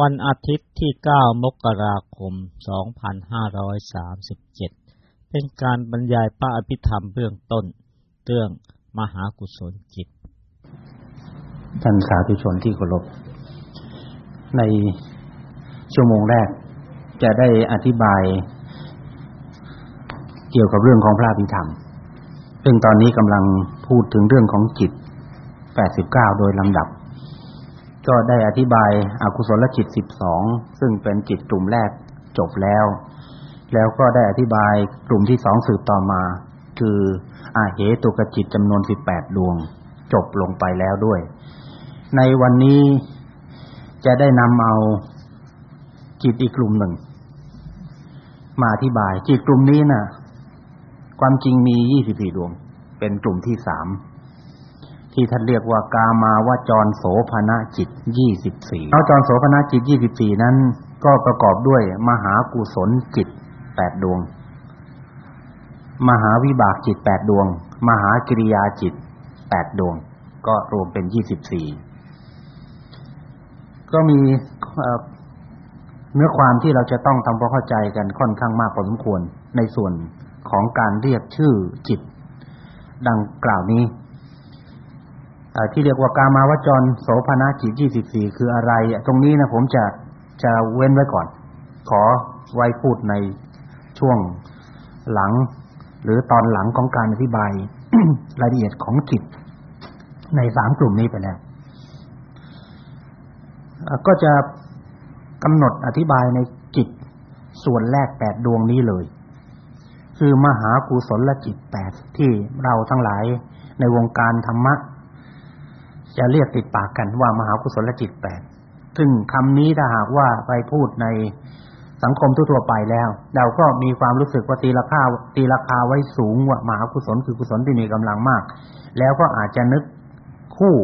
วันอาทิตย์ที่ 9 มกราคม 2537 เป็นการบรรยายพระอภิธรรมเบื้องต้น เรื่องมหากุศลจิต ท่านสาธุชนที่เคารพ ในชั่วโมงแรกจะได้อธิบาย เกี่ยวกับเรื่องของพระอภิธรรม ซึ่งตอนนี้กำลังพูดถึงเรื่องของจิต 89 โดยลำดับ ก็ได้อธิบายอากุศลจิต12ซึ่งเป็นจิตกลุ่มแรกจบแล้ว แล้วก็ได้อธิบายกลุ่มที่สองสืบต่อมา คืออาเหตุกจิตจำนวน18ดดวง จบลงไปแล้วด้วย ในวันนี้จะได้นำเอาจิตอีกกลุ่มหนึ่ง มาอธิบาย จิตกลุ่มนี้น่ะ ความจริงมี24ดวง เป็นกลุ่มที่สาม ที่ท่านเรียกว่ากามาวจรโสภณจิต24าวจรโสภณจิต24นั้น ก็ประกอบด้วยมหากุศลจิต8ดดวง มหาวิบากจิต8ดดวง มหากิริยาจิต8ดดวง ก็รวมเป็น24ก็มีเนื้อความที่เราจะต้องทำความเข้าใจกันค่อนข้างมากพอสมควรในส่วนของการเรียกชื่อจิต ดังกล่าวนี้ ที่เรียกว่ากามาวจรโสภณจิต24คืออะไร ตรงนี้นะผมจะจะเว้นไว้ก่อน ขอไว้พูดในช่วงหลัง หรือตอนหลังของการอธิบายรายละเอียดของจิต ในสามกลุ่มนี้ไปแล้วก็จะกำหนดอธิบายในจิตส่วนแรกแปดดวงนี้เลย คือมหากุศลจิตแปดที่เราทั้งหลายในวงการธรรมะ จะเรียกติดปากกันว่ามหากุศลจิตแปดซึ่งคำนี้ถ้าหากว่าไปพูดในสังคมทั่วไปแล้ว เราก็มีความรู้สึกว่าตีราคาตีราคาไว้สูงว่ามหากุศลคือกุศลที่มีกำลังมาก แล้วก็อาจจะนึกคู่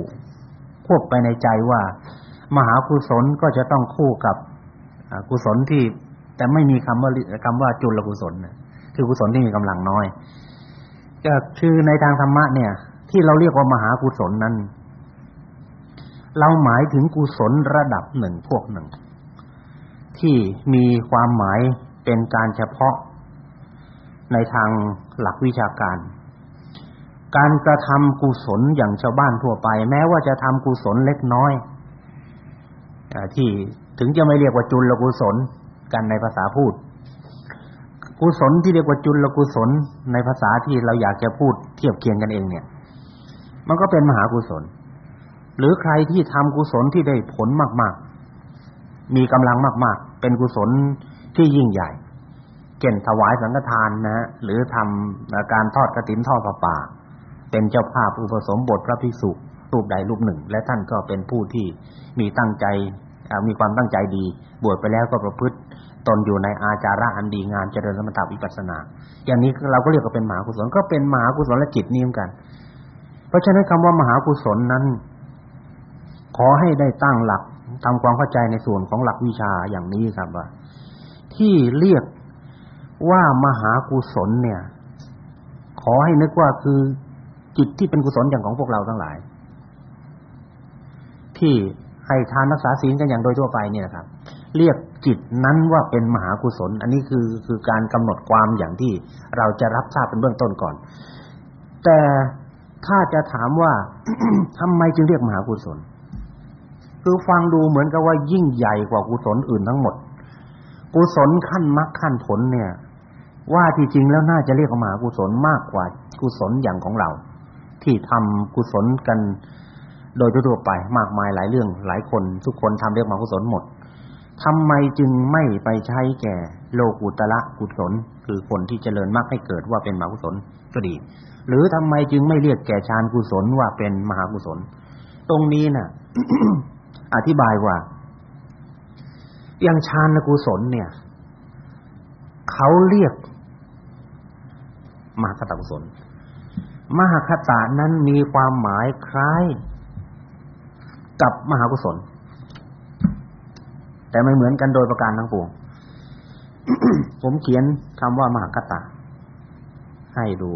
ควบไปในใจว่า มหากุศลก็จะต้องคู่กับกุศลที่ แต่ไม่มีคำว่าคำว่าจุลกุศลคือกุศลที่มีกำลังน้อยก็คือในทางธรรมะเนี่ย ที่เราเรียกว่ามหากุศลนั้น เราหมายถึงกุศลระดับหนึ่งพวกหนึ่ง ที่มีความหมายเป็นการเฉพาะ ในทางหลักวิชาการ การกระทำกุศลอย่างชาวบ้านทั่วไป แม้ว่าจะทำกุศลเล็กน้อยที่ถึงจะไม่เรียกว่าจุลกุศลกันในภาษาพูด กุศลที่เรียกว่าจุลกุศลในภาษาที่เราอยากจะพูดเทียบเคียงกันเองเนี่ย มันก็เป็นมหากุศล หรือใครที่ทำกุศลที่ได้ผลมากๆ มีกำลังมาก ๆ เป็นกุศลที่ยิ่งใหญ่เช่นถวายสังฆทานนะฮะหรือทำการทอดกฐินทอดพระป่า เป็นเจ้าภาพอุปสมบทพระภิกษุรูปใดรูปหนึ่ง และท่านก็เป็นผู้ที่มีตั้งใจมีความตั้งใจดี บวชไปแล้วก็ประพฤติตนอยู่ในอาจาระอันดีงามเจริญสมถะวิปัสสนา อย่างนี้เราก็เรียกว่าเป็นมหากุศลก็เป็นมหากุศลจิตนี่เหมือนกัน เพราะฉะนั้นคำว่ามหากุศลนั้น ขอให้ได้ตั้งหลักทำความเข้าใจในส่วนของหลักวิชาอย่างนี้ครับว่า ที่เรียกว่ามหากุศลเนี่ย ขอให้นึกว่าคือจิตที่เป็นกุศลอย่างของพวกเราทั้งหลาย ที่ให้ทานรักษาศีลกันอย่างโดยทั่วไปเนี่ยครับ เรียกจิตนั้นว่าเป็นมหากุศล อันนี้คือคือการกำหนดความอย่างที่เราจะรับทราบเป็นเบื้องต้นก่อน แต่ถ้าจะถามว่าทำไมจึงเรียกมหากุศล คือฟังดูเหมือนกับว่ายิ่งใหญ่กว่ากุศลอื่นทั้งหมด กุศลขั้นมรรคขั้นผลเนี่ย ว่าที่จริงแล้วน่าจะเรียกว่ามากุศลมากกว่ากุศลอย่างของเรา ที่ทำกุศลกันโดยทั่วไปมากมายหลายเรื่องหลายคน ทุกคนทำเรียกมากุศลหมดทำไมจึงไม่ไปใช้แก่โลกุตละกุศล คือคนที่เจริญมรรคให้เกิดว่าเป็นมหากุศลก็ดี หรือทำไมจึงไม่เรียกแก่ฌานกุศลว่าเป็นมหากุศล ตรงนี้น่ะ อธิบายว่าอย่างฌานกุศลเนี่ย เขาเรียกมหาคตกุศล มหาคตานั้นมีความหมายคล้าย กับมหากุศล แต่ไม่เหมือนกันโดยประการทั้งปวง ผมเขียนคำว่ามหาคตาให้ดู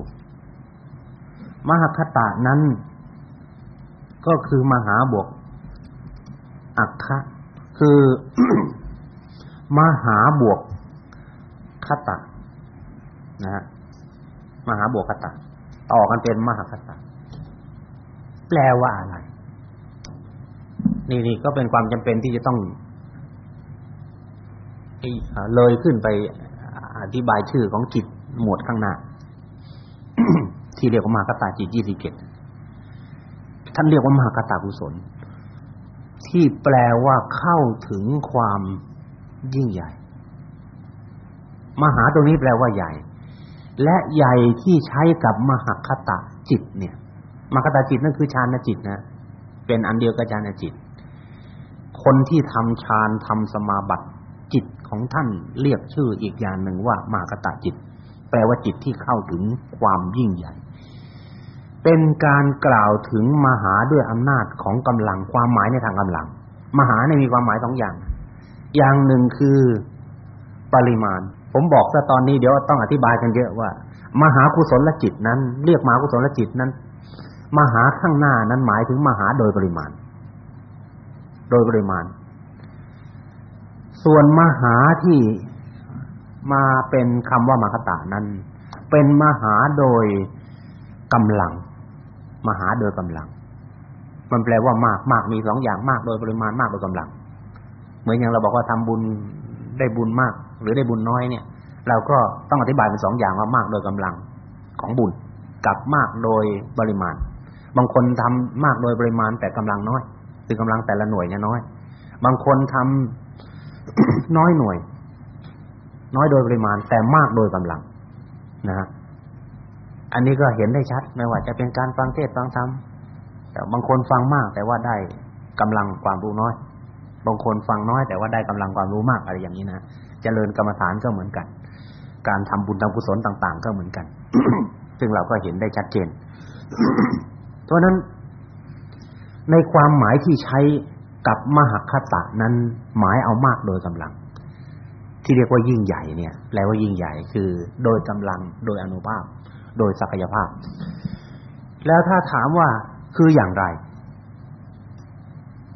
มหาคตานั้น ก็คือมหาบวก อักคะคือมหาบวกคตะนะฮะมหาบวกคตะต่อกันเป็นมหาคตะแปลว่าอะไร นี่นี่ก็เป็นความจำเป็นที่จะต้องเลยขึ้นไปอธิบายชื่อของจิตหมวดข้างหน้าที่เรียกว่ามหากตาจิตยี่สิบเจ็ดท่านเรียกว่ามหากตากุศล ที่แปลว่าเข้าถึงความยิ่งใหญ่ มหาตรงนี้แปลว่าใหญ่ และใหญ่ที่ใช้กับมหคตาจิต เนี่ย มหคตาจิตนั่นคือฌานจิตนะเป็นอันเดียวกับฌานจิต คนที่ทำฌานทำสมาบัติจิตของท่านเรียกชื่ออีกอย่างหนึ่งว่ามหากตาจิต แปลว่าจิตที่เข้าถึงความยิ่งใหญ่ เป็นการกล่าวถึงมหาด้วยอำนาจของกำลังความหมายในทางกำลัง มหาเนี่ยมีความหมายสองอย่าง อย่างหนึ่งคือปริมาณ ผมบอกซะตอนนี้เดี๋ยวต้องอธิบายกันเยอะว่า มหากุศลจิตนั้น เรียกมหากุศลจิตนั้น มหาข้างหน้านั้นหมายถึงมหาโดยปริมาณ โดยปริมาณ ส่วนมหาที่มาเป็นคำว่ามหคตานั้น เป็นมหาโดยกำลัง มหาโดยกำลัง มันแปลว่ามากมากมีสองอย่างมากโดยปริมาณมากโดยกำลัง เหมือนอย่างเราบอกว่าทำบุญได้บุญมาก หรือได้บุญน้อยเนี่ย เราก็ต้องอธิบายเป็นสองอย่างว่ามากโดยกำลังของบุญกับมากโดยปริมาณ บางคนทำมากโดยปริมาณแต่กำลังน้อย คือกำลังแต่ละหน่วยเนี่ยน้อย บางคนทำน้อยหน่วย น้อยโดยปริมาณ แต่มากโดยกำลังนะฮะ อันนี้ก็เห็นได้ชัดไม่ว่าจะเป็นการฟังเทศฟังธรรมแต่บางคนฟังมาก แต่ว่าได้กำลังความรู้น้อย บางคนฟังน้อย แต่ว่าได้กำลังความรู้มากอะไรอย่างนี้นะเจริญกรรมฐานก็เหมือนกัน การทำบุญทำกุศลต่าง ๆ ก็เหมือนกัน ซึ่งเราก็เห็นได้ชัดเจนเพราะนั้น ในความหมายที่ใช้กับมหคตะนั้นหมายเอามากโดยกำลัง ที่เรียกว่ายิ่งใหญ่เนี่ยแปลว่ายิ่งใหญ่คือ โดยกำลังโดยอนุภาพ โดยศักยภาพ แล้วถ้าถามว่าคืออย่างไร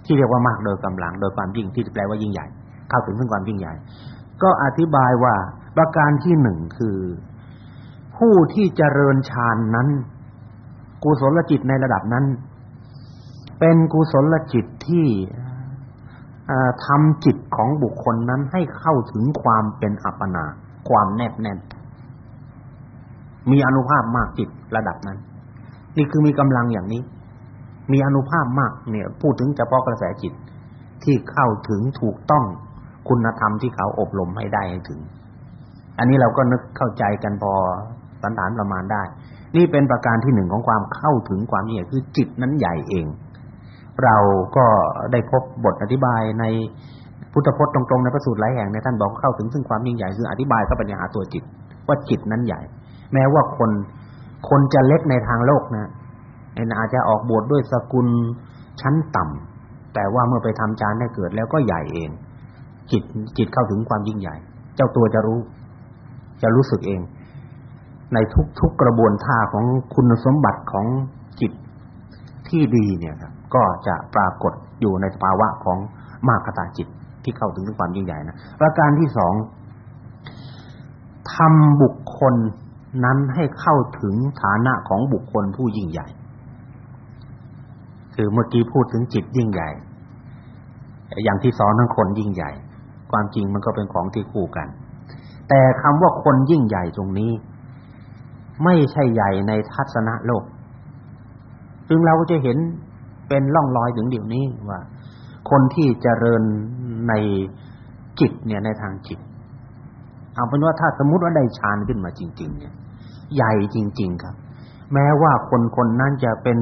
ที่เรียกว่ามากโดยกำลัง โดยความยิ่งที่แปลว่ายิ่งใหญ่ เข้าถึงซึ่งความยิ่งใหญ่ ก็อธิบายว่าประการที่หนึ่งคือ ผู้ที่เจริญฌานนั้น กุศลจิตในระดับนั้น เป็นกุศลจิตที่ทำจิตของบุคคลนั้นให้เข้าถึงความเป็นอัปปนา ความแนบแน่น มีอนุภาพมากจิตระดับนั้น นี่คือมีกำลังอย่างนี้ มีอนุภาพมากเนี่ย พูดถึงเฉพาะกระแสจิตที่เข้าถึงถูกต้องคุณธรรมที่เขาอบรมให้ได้ถึง อันนี้เราก็นึกเข้าใจกันพอสันฐานประมาณได้ นี่เป็นประการที่หนึ่งของความเข้าถึงความใหญ่คือจิตนั้นใหญ่เอง เราก็ได้พบบทอธิบายในพุทธพจน์ตรงๆในพระสูตรหลายแห่งในท่านบอกเข้าถึงซึ่งความยิ่งใหญ่คืออธิบายเข้าไปในหาตัวจิต ว่าจิตนั้นใหญ่ แม้ว่าคนคนจะเล็กในทางโลกนะอาจจะออกบวชดด้วยสกุลชั้นต่ำแต่ว่าเมื่อไปทำฌานได้เกิดแล้วก็ใหญ่เอง จิตจิตเข้าถึงความยิ่งใหญ่ เจ้าตัวจะรู้ จะรู้สึกเอง ในทุกๆกระบวนท่าของคุณสมบัติของจิตที่ดีเนี่ยครับก็จะปรากฏอยู่ในสภาวะของมากตาจิตที่เข้าถึงถึงความยิ่งใหญ่นะประการที่สองทำบุคคล นั้นให้เข้าถึงฐานะของบุคคลผู้ยิ่งใหญ่ คือเมื่อกี้พูดถึงจิตยิ่งใหญ่ อย่างที่สอนทั้งคนยิ่งใหญ่ ความจริงมันก็เป็นของที่คู่กัน แต่คำว่าคนยิ่งใหญ่ตรงนี้ ไม่ใช่ใหญ่ในทัศนะโลก ซึ่งเราจะเห็นเป็นร่องรอยถึงเดี๋ยวนี้ว่า คนที่เจริญในจิตเนี่ยในทางจิตเอาเป็นว่าถ้าสมมติว่าได้ฌานขึ้นมาจริง ๆ เนี่ย ใหญ่จริง ๆ ครับ แม้ว่าคนคนนั้นจะเป็น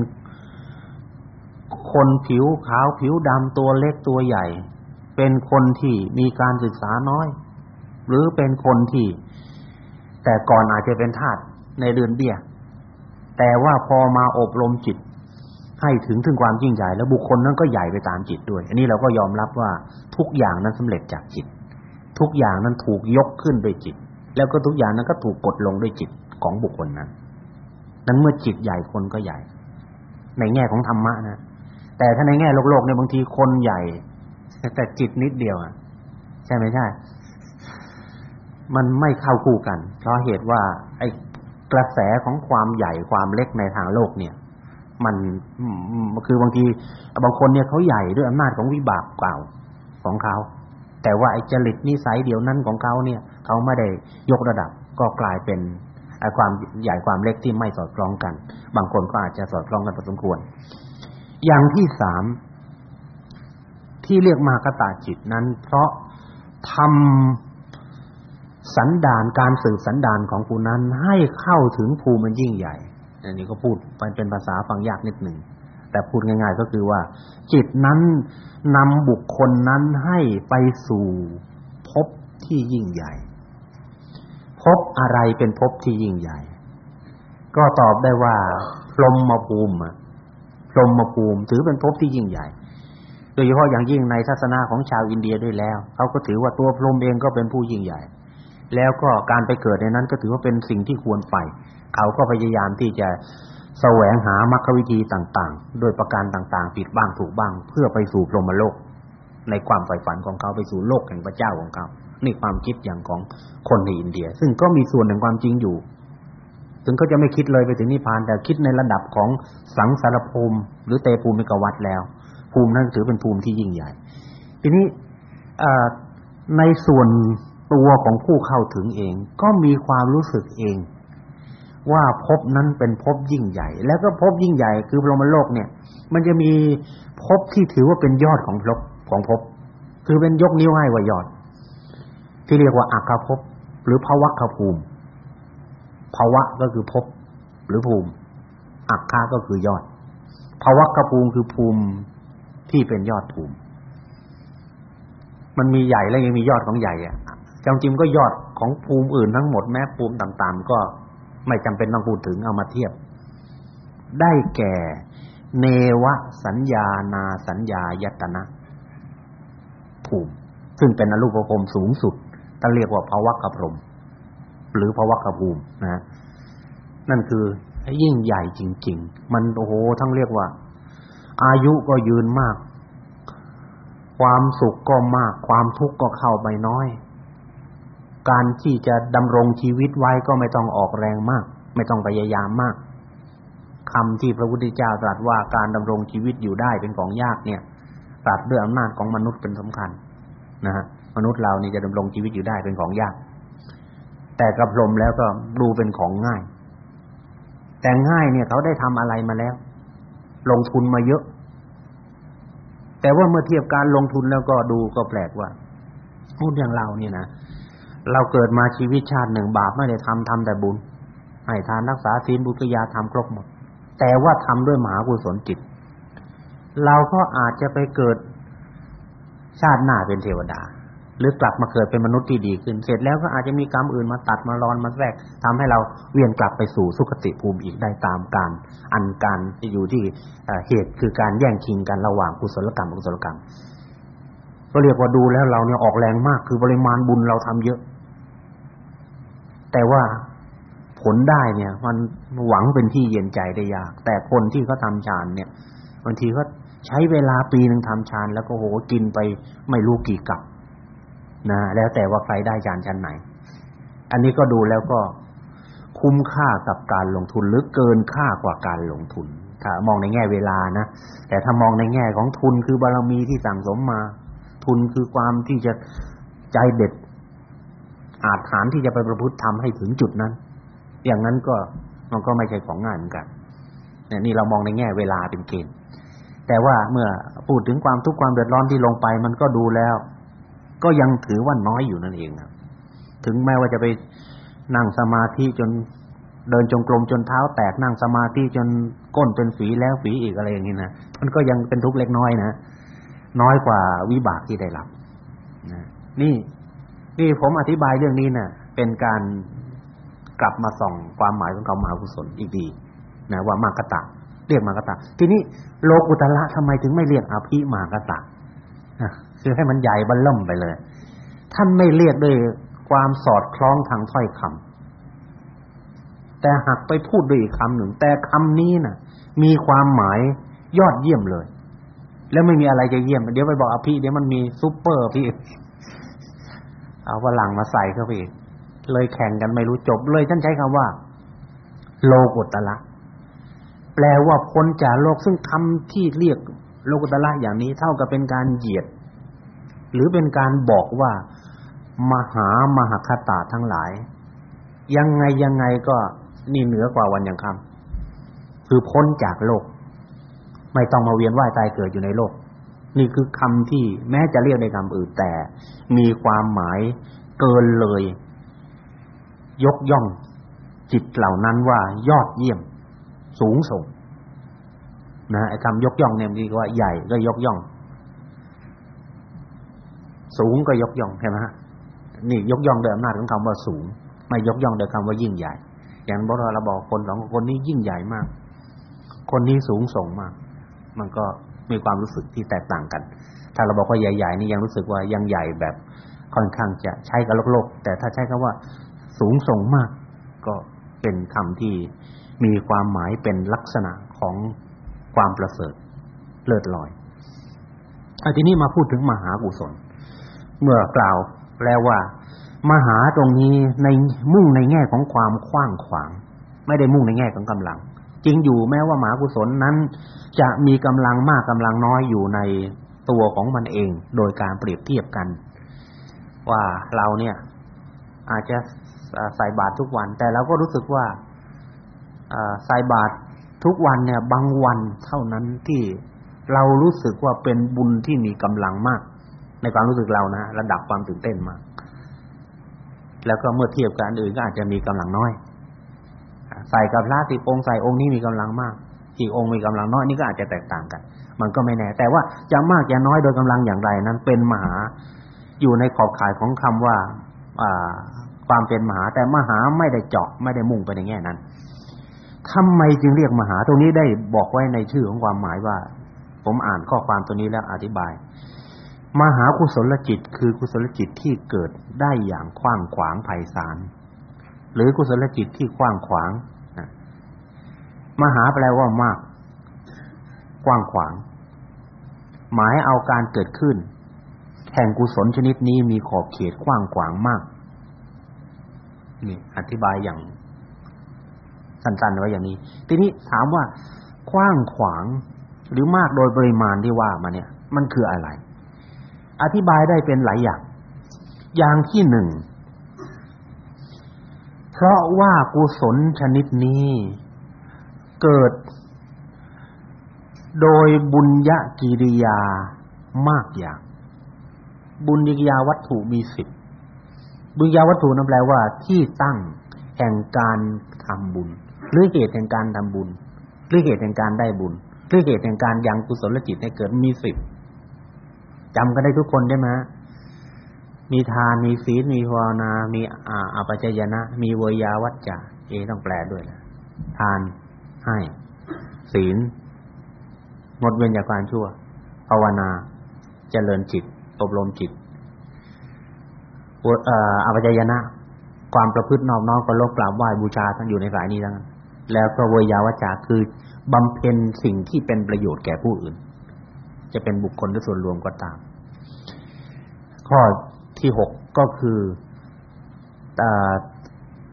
คนผิวขาวผิวดำตัวเล็กตัวใหญ่ เป็นคนที่มีการศึกษาน้อย หรือเป็นคนที่ แต่ก่อนอาจจะเป็นทาสในเรือนเบี้ย แต่ว่าพอมาอบรมจิต ให้ถึงถึงความยิ่งใหญ่ แล้วบุคคลนั้นก็ใหญ่ไปตามจิตด้วย อันนี้เราก็ยอมรับว่าทุกอย่างนั้นสำเร็จจากจิต ทุกอย่างนั้นถูกยกขึ้นด้วยจิต แล้วก็ทุกอย่างนั้นก็ถูกกดลงด้วยจิต ของบุคคลนั้นนั้นเมื่อจิตใหญ่คนก็ใหญ่ ในแง่ของธรรมะนะแต่ถ้าในแง่โลกโลกเนี่ยบางทีคนใหญ่ แต่จิตนิดเดียวอะใช่ไหมใช่ มันไม่เข้าคู่กัน เพราะเหตุว่า ไอ้กระแสของความใหญ่ความเล็กในทางโลกเนี่ย มันคือบางทีบางคนเนี่ยเขาใหญ่ด้วยอำนาจของวิบากเก่าของเขาแต่ว่าไอ้จริตนิสัยเดียวนั้นของเขาเนี่ยเขาไม่ได้ยกระดับ ก็กลายเป็น ความใหญ่ความเล็กที่ไม่สอดคล้องกัน บางคนก็อาจจะสอดคล้องกันพอสมควร อย่างที่สามที่เรียกมากตาจิตนั้น เพราะทำสันดานการสืบสันดานของผู้นั้นให้เข้าถึงภูมิมันยิ่งใหญ่ อันนี้ก็พูดเป็นภาษาฟังยากนิดหนึ่งแต่พูดง่าย ๆ ก็คือว่า จิตนั้นนำบุคคลนั้นให้ไปสู่ภพที่ยิ่งใหญ่ ภพอะไรเป็นภพที่ยิ่งใหญ่ ก็ตอบได้ว่าพรหมภูมิพรหมภูมิถือเป็นภพที่ยิ่งใหญ่ โดยเฉพาะอย่างยิ่งในศาสนาของชาวอินเดียด้วยแล้วเขาก็ถือว่าตัวพรหมเองก็เป็นผู้ยิ่งใหญ่ แล้วก็การไปเกิดในนั้นก็ถือว่าเป็นสิ่งที่ควรไปเขาก็พยายามที่จะแสวงหามรรควิธีต่างๆ โดยประการต่างๆ ผิดบ้างถูกบ้าง เพื่อไปสู่พรหมโลก ในความใฝ่ฝันของเขาไปสู่โลกแห่งพระเจ้าของเขา ในความคิดอย่างของคนในอินเดีย ซึ่งก็มีส่วนแห่งความจริงอยู่ ถึงเขาจะไม่คิดเลยไปถึงนิพพาน แต่คิดในระดับของสังสารภูมิ หรือเตภูมิกวัฏแล้ว ภูมินั้นถือเป็นภูมิที่ยิ่งใหญ่ ทีนี้ในส่วนตัวของผู้เข้าถึงเอง ก็มีความรู้สึกเอง ว่าภพนั้นเป็นภพยิ่งใหญ่ แล้วก็ภพยิ่งใหญ่คือพรหมโลกเนี่ย มันจะมีภพที่ถือว่าเป็นยอดของภพของภพคือเป็นยกนิ้วให้ว่ายอด ที่เรียกว่าอัคภพหรือภวัคภูมิภวะก็คือภพหรือภูมิอัคคาก็คือยอดภวัคภูมิคือภูมิที่เป็นยอดภูมิ มันมีใหญ่แล้วยังมียอดของใหญ่อะจริงก็ยอดของภูมิอื่นทั้งหมดแม้ภูมิต่ำๆก็ไม่จำเป็นต้องพูดถึงเอามาเทียบ ได้แก่ เนวสัญญานาสัญญายตนะภูมิ ซึ่งเป็นอรูปภพสูงสุด ท่านเรียกว่าภาวะกพรมหรือภาวะกภูมินะนั่นคือยิ่งใหญ่จริง ๆ มันโอ้โหทั้งเรียกว่า อายุก็ยืนมาก ความสุขก็มาก ความทุกข์ก็เข้าไปน้อย การที่จะดำรงชีวิตไว้ก็ไม่ต้องออกแรงมาก ไม่ต้องพยายามมากคำที่พระพุทธเจ้าตรัสว่าการดำรงชีวิตอยู่ได้เป็นของยากเนี่ยตรัสด้วยอำนาจของมนุษย์เป็นสำคัญนะฮะ มนุษย์เรานี่จะดำรงชีวิตอยู่ได้เป็นของยาก แต่กับลมแล้วก็ดูเป็นของง่าย แต่ง่ายเนี่ยเขาได้ทำอะไรมาแล้ว ลงทุนมาเยอะ แต่ว่าเมื่อเทียบการลงทุนแล้วก็ดูก็แปลกว่าพูดอย่างเราเนี่ยนะเราเกิดมาชีวิตชาติหนึ่งบาปไม่ได้ทำทำแต่บุญให้ทานรักษาศีลบุตรยาทำครบหมด แต่ว่าทำด้วยมหากุศลจิต เราก็อาจจะไปเกิดชาติหน้าเป็นเทวดา หรือกลับมาเกิดเป็นมนุษย์ที่ดีขึ้น เสร็จแล้วก็อาจจะมีกรรมอื่นมาตัดมารอนมาแทรกทำให้เราเวียนกลับไปสู่สุคติภูมิอีกได้ตามการอันการที่อยู่ที่เหตุคือการแย่งชิงกันระหว่างกุศลกรรมอกุศลกรรม ก็เรียกว่าดูแล้วเราเนี่ยออกแรงมากคือปริมาณบุญเราทำเยอะ แต่ว่าผลได้เนี่ย มันหวังเป็นที่เย็นใจได้ยาก แต่คนที่เขาทาฌานเนี่ยบางทีก็ใช้เวลาปีหนึ่งทำฌานแล้วก็โหกินไปไม่รู้กี่กับ นะแล้วแต่ว่าใครได้ฌานชั้นไหน อันนี้ก็ดูแล้วก็คุ้มค่ากับการลงทุนหรือเกินค่ากว่าการลงทุน ถ้ามองในแง่เวลานะ แต่ถ้ามองในแง่ของทุนคือบารมีที่สั่งสมมา ทุนคือความที่จะใจเด็ด อาจฐานที่จะไปประพฤติทำให้ถึงจุดนั้น อย่างนั้นก็มันก็ไม่ใช่ของง่ายเหมือนกันเนี่ยนี่เรามองในแง่เวลาเป็นเกณฑ์แต่ว่าเมื่อพูดถึงความทุกข์ความเดือดร้อนที่ลงไป มันก็ดูแล้ว ก็ยังถือว่าน้อยอยู่นั่นเองครับถึงแม้ว่าจะไปนั่งสมาธิจนเดินจงกรมจนเท้าแตกนั่งสมาธิจนก้นเป็นฝีแล้วฝีอีกอะไรอย่างนี้นะมันก็ยังเป็นทุกข์เล็กน้อยนะน้อยกว่าวิบากที่ได้รับนะนี่ที่ผมอธิบายเรื่องนี้นะ่ะ เป็นการกลับมาส่องความหมายของคำมหากุศลอีกดีนะว่ามากตะเรียกมากตะทีนี้โลกุตละทำไมถึงไม่เรียกอภิมากตะ คือให้มันใหญ่บัลล่มไปเลย ท่านไม่เรียกด้วยความสอดคล้องทางถ้อยคำแต่หากไปพูดด้วยอีกคำหนึ่ง แต่คำนี้นะ่ะ มีความหมายยอดเยี่ยมเลย แล้วไม่มีอะไรจะเยี่ยม เดี๋ยวไปบอกอภิเดี๋ยวมันมีซุปเปอร์พี่เอาฝรั่งมาใส่เข้าไปอีกเลยแข่งกันไม่รู้จบเลยท่านใช้คำว่า โลกุตละแปลว่าพ้นจากโลกซึ่งคำที่เรียก โลกุตละอย่างนี้เท่ากับเป็นการเหยียด หรือเป็นการบอกว่า มหามหคตาทั้งหลาย ยังไงยังไงก็นี่เหนือกว่าวันยังคำคือพ้นจากโลก ไม่ต้องมาเวียนว่ายตายเกิดอยู่ในโลก นี่คือคำที่แม้จะเรียกในคำอื่นแต่ มีความหมายเกินเลย ยกย่องจิตเหล่านั้นว่ายอดเยี่ยม สูงส่ง นะไอ้คำยกย่องเนี่ยมีว่าใหญ่ก็ยกย่อง สูงก็ยกย่องใช่ไหมฮะนี่ยกย่องโดยอำนาจของคำว่าสูง ไม่ยกย่องโดยคำว่ายิ่งใหญ่ อย่างบอเราบอกคนสองคนนี้ยิ่งใหญ่มาก คนนี้สูงส่งมาก มันก็มีความรู้สึกที่แตกต่างกัน ถ้าเราบอกว่าใหญ่ๆนี่ยังรู้สึกว่ายังใหญ่แบบค่อนข้างจะใช้กับโลกๆแต่ถ้าใช้คำว่า สูงส่งมาก ก็เป็นคำที่มีความหมายเป็นลักษณะของ ความประเสริฐเลิศลอยอันทีนี้มาพูดถึงมหากุศล เมื่อกล่าวแล้วว่า มหาตรงนี้ในมุ่งในแง่ของความกว้างขวาง ไม่ได้มุ่งในแง่ของกำลังจริงอยู่แม้ว่ามหากุศลนั้น จะมีกำลังมากกำลังน้อยอยู่ในตัวของมันเอง โดยการเปรียบเทียบกัน ว่าเราเนี่ย อาจจะใส่บาตรทุกวัน แต่เราก็รู้สึกว่าใส่บาตร ทุกวันเนี่ยบางวันเท่านั้นที่เรารู้สึกว่าเป็นบุญที่มีกำลังมาก ในความรู้สึกเรานะระดับความตื่นเต้นมาก แล้วก็เมื่อเทียบกับอันอื่นก็อาจจะมีกำลังน้อยใส่กับพระสิบองค์ใส่องค์นี้มีกำลังมากอีกองค์มีกำลังน้อยนี่ก็อาจจะแตกต่างกัน มันก็ไม่แน่ แต่ว่าจะมากจะน้อยโดยกำลังอย่างไรนั้น เป็นมหาอยู่ในขอบข่ายของคำว่า อ่า ความเป็นมหา แต่มหาไม่ได้เจาะไม่ได้มุ่งไปในแง่นั้น ทำไมจึงเรียกมหา ตรงนี้ได้บอกไว้ในชื่อของความหมายว่า ผมอ่านข้อความตัวนี้แล้วอธิบาย มหากุศลจิต คือกุศลจิตที่เกิดได้อย่างกว้างขวางไพศาลหรือกุศลจิตที่กว้างขวางมหาแปลว่ามาก กว้างขวาง หมายเอาการเกิดขึ้นแห่งกุศลชนิดนี้มีขอบเขตกว้างขวางมากนี่อธิบายอย่าง สั้นๆไว้อย่างนี้ ทีนี้ถามว่ากว้างขวางหรือมากโดยปริมาณที่ว่ามาเนี่ย มันคืออะไร อธิบายได้เป็นหลายอย่าง อย่างที่หนึ่งเพราะว่ากุศลชนิดนี้ เกิด โดยบุญญกิริยามากอย่าง บุญกิริยาวัตถุมีสิบบุญญาวัตถุนั่นแปลว่าที่ตั้งแห่งการทำบุญ หรือเหตุแห่งการทำบุญหรือเหตุแห่งการได้บุญหรือเหตุแห่งการยังกุศลจิตให้เกิดมีสิบจำกันได้ทุกคนได้ไหมมีทานมีศีลมีภาวนา มีอาอปัจจยนะ มีเวยาวัจจะเอต้องแปลด้วยนะทานให้ ศีลงดเว้นจากความชั่ว ภาวนา เจริญจิต อบรมจิตอ่ออปัจจยนะ ความประพฤตินอบน้อมเคารพกราบไหว้บูชาทั้งอยู่ในสายนี้ทั้งนั้น แล้วก็เวยาวจาคือบำเพ็ญสิ่งที่เป็นประโยชน์แก่ผู้อื่น จะเป็นบุคคลหรือส่วนรวมก็ตาม ข้อที่หกก็คือ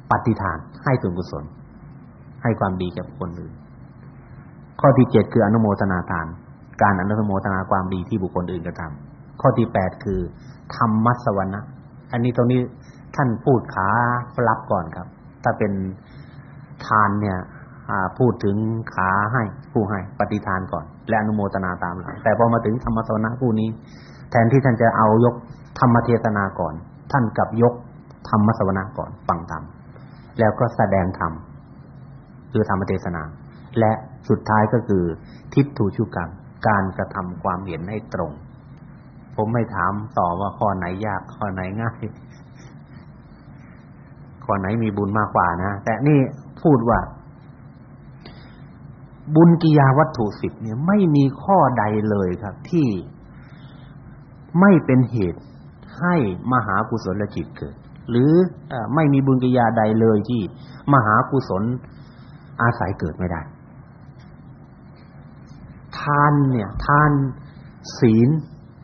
ปฏิทานให้ส่วนกุศล ให้ความดีแก่คนอื่น ข้อที่เจ็ดคืออนุโมทนาทาน การอนุโมทนาความดีที่บุคคลอื่นกระทำข้อที่แปดคือธรรมสวรรค์อันนี้ตรงนี้ท่านพูดขารับก่อนครับ ถ้าเป็น ทานเนี่ยพูดถึงขาให้ผู้ให้ปฏิทานก่อน และอนุโมทนาตามหลังแต่พอมาถึงธรรมสวนะผู้นี้ แทนที่ท่านจะเอายกธรรมเทศนาก่อน ท่านกลับยกธรรมสวนะก่อนฟังธรรมแล้วก็แสดงธรรมคือธรรมเทศนา และสุดท้ายก็คือ ทิฏฐุชุกรรมการกระทำความเห็นให้ตรง ผมไม่ถามต่อว่าข้อไหนยากข้อไหนง่ายข้อไหนมีบุญมากกว่านะ แต่นี่ พูดว่า บุญกิยาวัตถุสิบเนี่ยไม่มีข้อใดเลยครับ ที่ไม่เป็นเหตุให้มหากุศลจิตเกิด หรืออไม่มีบุญกิยาใดเลยที่มหากุศลอาศัยเกิดไม่ได้ ทานเนี่ย ทานศีล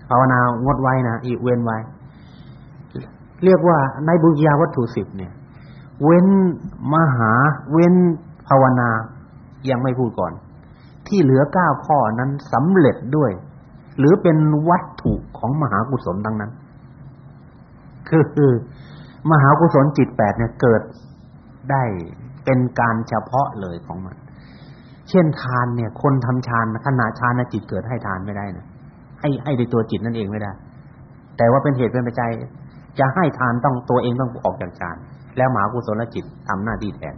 ภาวนางดไว้นะอีเว้นไว้ เรียกว่าในบุญญาวัตถุสิบเนี่ย เว้นมหาเว้นภาวนา ยังไม่พูดก่อน ที่เหลือเก้าข้อนั้นสำเร็จด้วย หรือเป็นวัตถุของมหากุศลทั้งนั้น คือคือมหากุศลจิตแปดเนี่ยเกิดได้เป็นการเฉพาะเลยของมัน เช่นทานเนี่ย คนทำฌานขณะฌานจิตเกิดให้ทานไม่ได้นะให้ให้ในตัวจิตนั่นเองไม่ได้ แต่ว่าเป็นเหตุเป็นปัจจัยจะให้ทานต้องตัวเองต้องออกจากฌาน แล้วมหากุศลจิตทำหน้าที่แทน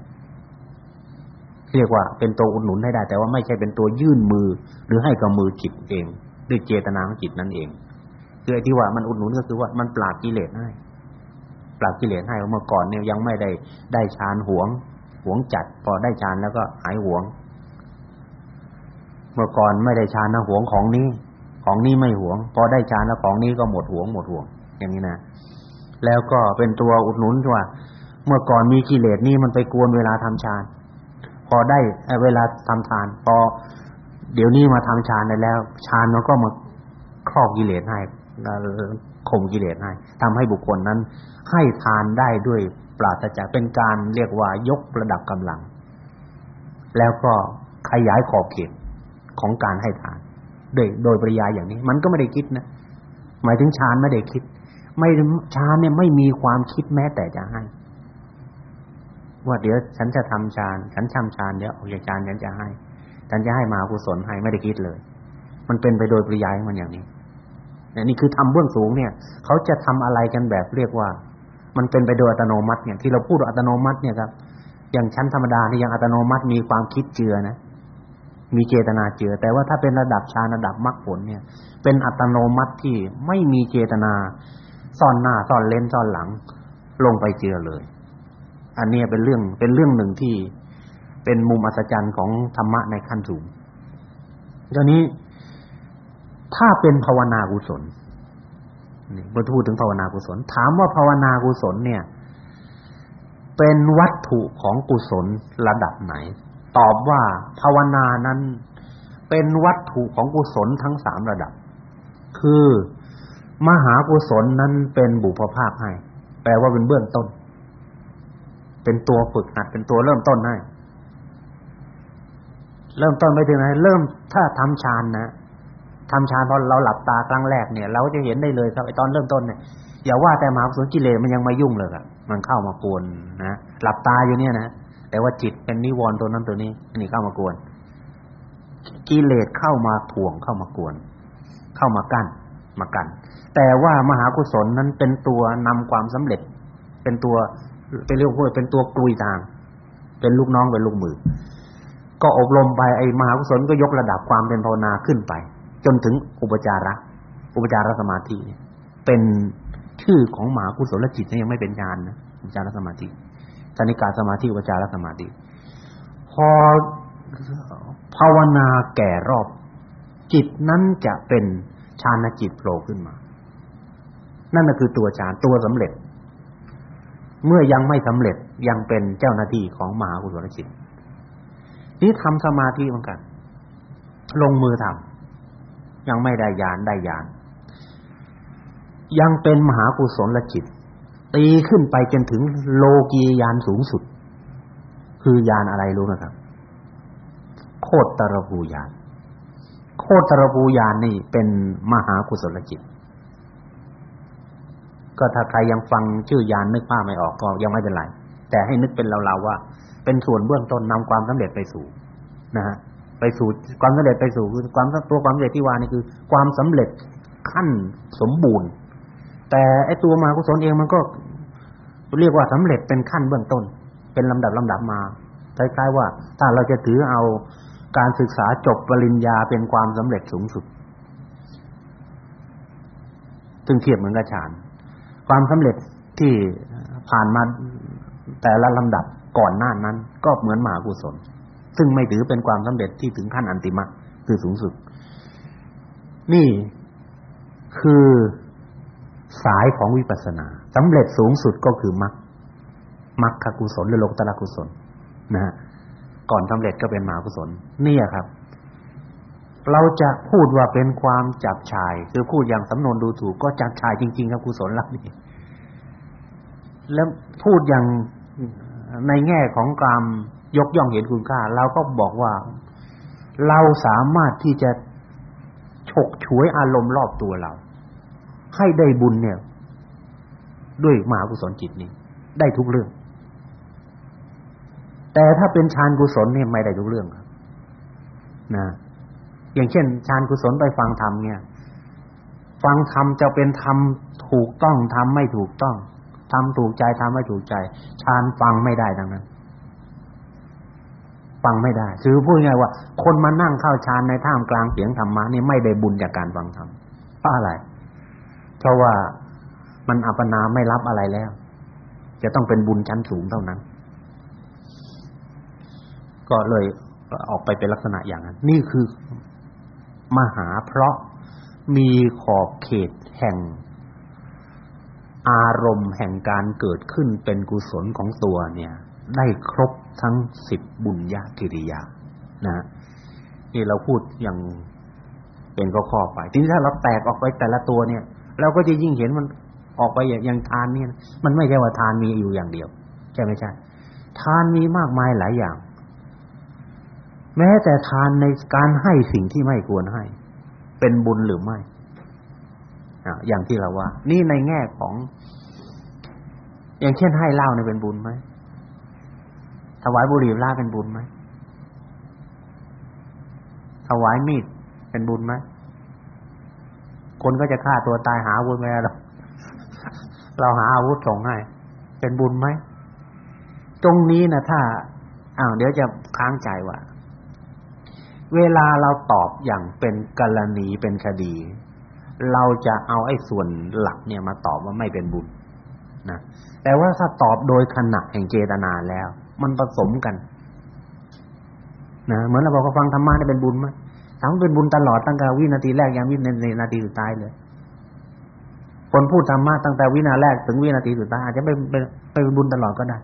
เรียกว่าเป็นตัวอุดหนุนให้ได้ แต่ว่าไม่ใช่เป็นตัวยื่นมือ หรือให้กับมือจิตเองด้วยเจตนาของจิตนั่นเองคือที่ว่ามันอุดหนุนก็คือว่ามันปราบกิเลสให้ปราบกิเลสให้เมื่อก่อนเนี่ยยังไม่ได้ได้ฌานหวงหวงจัด พอได้ฌานแล้วก็หายหวง เมื่อก่อนไม่ได้ฌานนะหวงของนี้ ของนี้ไม่หวง พอได้ฌานแล้วของนี้ก็หมดหวงหมดหวง อย่างนี้นะแล้วก็เป็นตัวอุดหนุนว่า เมื่อก่อนมีกิเลสนี่มันไปกวนเวลาทำฌาน พอได้เวลาทำทาน พอเดี๋ยวนี้มาทำฌานได้แล้วฌานมันก็มาครอบกิเลสให้ข่มกิเลสให้ทำให้บุคคลนั้น ให้ทานได้ด้วยปราศจากเป็นการเรียกว่ายกระดับกำลัง แล้วก็ขยายขอบเขตของการให้ทานโดยโดยปริยายอย่างนี้ มันก็ไม่ได้คิดนะหมายถึงฌานไม่ได้คิด ไม่ฌานเนี่ยไม่มีความคิดแม้แต่จะให้ ว่าเดี๋ยวฉันจะทำฌานฉันทำฌานเดี๋ยวออกจากฌานฉันจะให้ฉันจะให้มากุศลให้ไม่ได้คิดเลย มันเป็นไปโดยปริยายมันอย่างนี้นี่คือทำเบื้องสูงเนี่ย เขาจะทำอะไรกันแบบเรียกว่า มันเป็นไปโดยอัตโนมัติเนี่ยที่เราพูดอัตโนมัติเนี่ยครับ อย่างชั้นธรรมดานี่ยังอัตโนมัติมีความคิดเจือนะมีเจตนาเจือ แต่ว่าถ้าเป็นระดับฌานระดับมรรคผลเนี่ย เป็นอัตโนมัติที่ไม่มีเจตนาซ่อนหน้าซ่อนเลนซ่อนหลัง ลงไปเจือเลย อันนี้เป็นเรื่องเป็นเรื่องหนึ่งที่เป็นมุมอัศจรรย์ของธรรมะในขั้นสูงทีนี้ถ้าเป็นภาวนากุศลนี่เมื่อพูดถึงภาวนากุศล ถามว่าภาวนากุศลเนี่ย เป็นวัตถุของกุศลระดับไหน ตอบว่าภาวนานั้นเป็นวัตถุของกุศลทั้งสามระดับ คือมหากุศลนั้นเป็นบุพภาพให้ แปลว่าเป็นเบื้องต้น เป็นตัวฝึกหัดเป็นตัวเริ่มต้นให้เริ่มต้นไปถึงไหนเริ่มถ้าทำฌานนะทำฌานพอเราหลับตาครั้งแรกเนี่ย เราจะเห็นได้เลยครับไอตอนเริ่มต้นเนี่ยอย่าว่าแต่มหาสุนกิเลสมันยังมายุ่งเลยครับมันเข้ามากวนนะหลับตาอยู่เนี่ยนะแต่ว่าจิตเป็นนิวรณ์ตัวนั้นตัวนี้นี่เข้ามากวน กิเลสเข้ามาถ่วงเข้ามากวน เข้ามากั้นมากั้นแต่ว่ามหากุศลนั้นเป็นตัวนำความสำเร็จ เป็นตัว เป็นเรียกว่าเป็นตัวกลุยทาง เป็นลูกน้องเป็นลูกมือ ก็อบรมไปไอ้มหากุศลก็ยกระดับความเป็นภาวนาขึ้นไป จนถึงอุปจาระอุปจารสมาธิเป็นชื่อของมหากุศลจิตยังไม่เป็นญาณนะอุปจารสมาธิสนิกาสมาธิอุปจารสมาธิพอภาวนาแก่รอบจิตนั้นจะเป็นฌานจิตโผล่ขึ้นมา นั่นก็คือตัวฌานตัวสำเร็จ เมื่อยังไม่สำเร็จยังเป็นเจ้าหน้าที่ของมหากุศลจิตนี่ทำสมาธิเหมือนกัน ลงมือทำยังไม่ได้ญาณได้ญาณยังเป็นมหากุศลจิตตีขึ้นไปจนถึงโลกียานสูงสุด คือญาณอะไรรู้ไหมครับ โคตรภูญาณโคตรภูญาณนี่เป็นมหากุศลจิต ก็ถ้าใครยังฟังชื่อยานนึกภาพไม่ออกก็ยังไม่เป็นไร แต่ให้นึกเป็นเราๆว่า เป็นส่วนเบื้องต้นนำความสำเร็จไปสู่นะฮะไปสู่ความสำเร็จไปสู่คือความตัวความสำเร็จที่ว่านี่คือ ความสำเร็จขั้นสมบูรณ์ แต่ไอ้ตัวมากุศลเองมันก็เรียกว่าสำเร็จเป็นขั้นเบื้องต้น เป็นลำดับลำดับมาคล้ายๆว่า ถ้าเราจะถือเอาการศึกษาจบปริญญาเป็นความสำเร็จสูงสุดซึ่งเทียบเหมือนกับฌาน ความสำเร็จที่ผ่านมาแต่ละลำดับก่อนหน้านั้น ก็เหมือนมหากุศล ซึ่งไม่ถือเป็นความสำเร็จที่ถึงขั้นอันติมะคือสูงสุด นี่คือสายของวิปัสสนาสำเร็จสูงสุดก็คือมรรคมรรคกุศลหรือโลกุตระกุศลนะฮะก่อนสำเร็จก็เป็นมหากุศลนี่ครับ เราจะพูดว่าเป็นความจับชาย คือพูดอย่างสำนวนดูถูกก็จับชายจริง ๆ ครับกุศลลักนี่แล้วพูดอย่างในแง่ของการยกย่องเห็นคุณค่าเราก็บอกว่าเราสามารถที่จะฉกฉวยอารมณ์รอบตัวเรา ให้ได้บุญเนี่ย ด้วยมหากุศลจิตนี้ ได้ทุกเรื่อง แต่ถ้าเป็นฌานกุศลเนี่ยไม่ได้ทุกเรื่องครับนะ อย่างเช่นฌานกุศลไปฟังธรรมเนี่ย ฟังธรรมจะเป็นธรรมถูกต้องธรรมไม่ถูกต้องทำถูกใจทำไม่ถูกใจฌานฟังไม่ได้ดังนั้น ฟังไม่ได้คือพูดง่ายว่า คนมานั่งเข้าฌานในท่ามกลางเสียงธรรมะนี่ไม่ได้บุญจากการฟังธรรมเพราะอะไร เพราะว่ามันอัปปนาไม่รับอะไรแล้ว จะต้องเป็นบุญชั้นสูงเท่านั้น ก็เลยออกไปเป็นลักษณะอย่างนั้น นี่คือ มหาเพราะมีขอบเขตแห่ง อารมณ์แห่งการเกิดขึ้นเป็นกุศลของตัวเนี่ย ได้ครบทั้งสิบบุญญากิริยานะนี่เราพูดอย่างเป็นข้อๆไปทีนี้ถ้าเราแตกออกไปแต่ละตัวเนี่ย เราก็จะยิ่งเห็นมันออกไปอย่างอย่างทานเนี่ย มันไม่ใช่ว่าทานมีอยู่อย่างเดียว ใช่ไหมใช่ทานมีมากมายหลายอย่าง แม้แต่ทานในการให้สิ่งที่ไม่ควรให้ เป็นบุญหรือไม่อย่างที่เราว่า นี่ในแง่ของ อย่างเช่นให้เหล้าเนี่ยเป็นบุญไหมถวายบุหรี่ล้าเป็นบุญไหมถวายมีดเป็นบุญไหมคนก็จะฆ่าตัวตายหาอาวุธไม่ได้หรอกเราหาอาวุธส่งให้เป็นบุญไหม ตรงนี้นะถ้าอ้าวเดี๋ยวจะค้างใจว่า เวลาเราตอบอย่างเป็นกรณีเป็นคดี เราจะเอาไอ้ส่วนหลักเนี่ยมาตอบว่าไม่เป็นบุญนะแต่ว่าถ้าตอบโดยขณะแห่งเจตนาแล้ว มันผสมกันนะเหมือนเราบอกว่าฟังธรรมะนี่เป็นบุญมั้ยถามเป็นบุญตลอดตั้งแต่วินาทีแรกยันวินาทีสุดท้ายเลย คนพูดธรรมะตั้งแต่วินาทีแรกถึงวินาทีสุดท้ายอาจจะไม่เป็นเป็นบุญตลอดก็ได้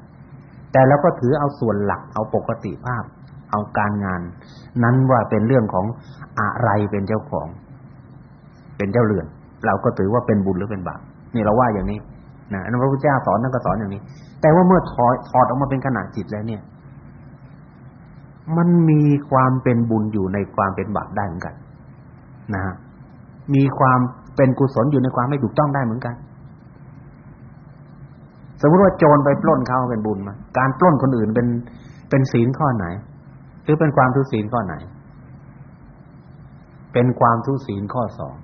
แต่เราก็ถือเอาส่วนหลักเอาปกติภาพ เอาการงาน นั้นว่าเป็นเรื่องของอะไรเป็นเจ้าของ เป็นเจ้าเรือน เราก็ถือว่าเป็นบุญหรือเป็นบาปนี่เราว่าอย่างนี้นะพระพุทธเจ้าสอนนั่นก็สอนอย่างนี้ แต่ว่าเมื่อถอดถอดออกมาเป็นขนาดจิตแล้วเนี่ย มันมีความเป็นบุญอยู่ในความเป็นบาปได้เหมือนกัน นะฮะมีความเป็นกุศลอยู่ในความไม่ถูกต้องได้เหมือนกัน สมมติว่าโจรไปปล้นเขาเป็นบุญมาการปล้นคนอื่นเป็นเป็นศีลข้อไหน หรือเป็นความทุศีลข้อไหน เป็นความทุศีลข้อสอง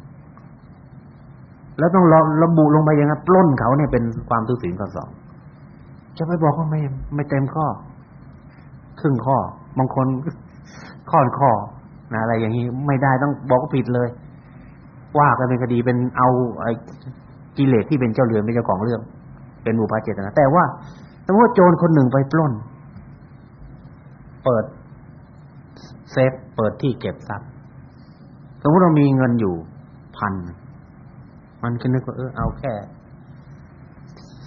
แล้วต้องระบุลงไปย่างนั้นปล้นเขาเนี่ยเป็นความทุศีลข้อสองจะไปบอกว่าไม่ไม่เต็มข้อ ครึ่งข้อบางคนข้อนข้อนะอะไรอย่างนี้ไม่ได้ต้องบอกว่าผิดเลย ว่ากันเป็นคดีเป็นเอาไอ้กิเลสที่เป็นเจ้าเรือนเป็นเจ้าของเรื่อง เป็นบุพาเจตนาแต่ว่าสมมติโจรคนหนึ่งไปปล้น เปิด เซฟเปิดที่เก็บทรัพย์สมมติเรามีเงินอยู่พันมันก็นึกว่าเออเอาแค่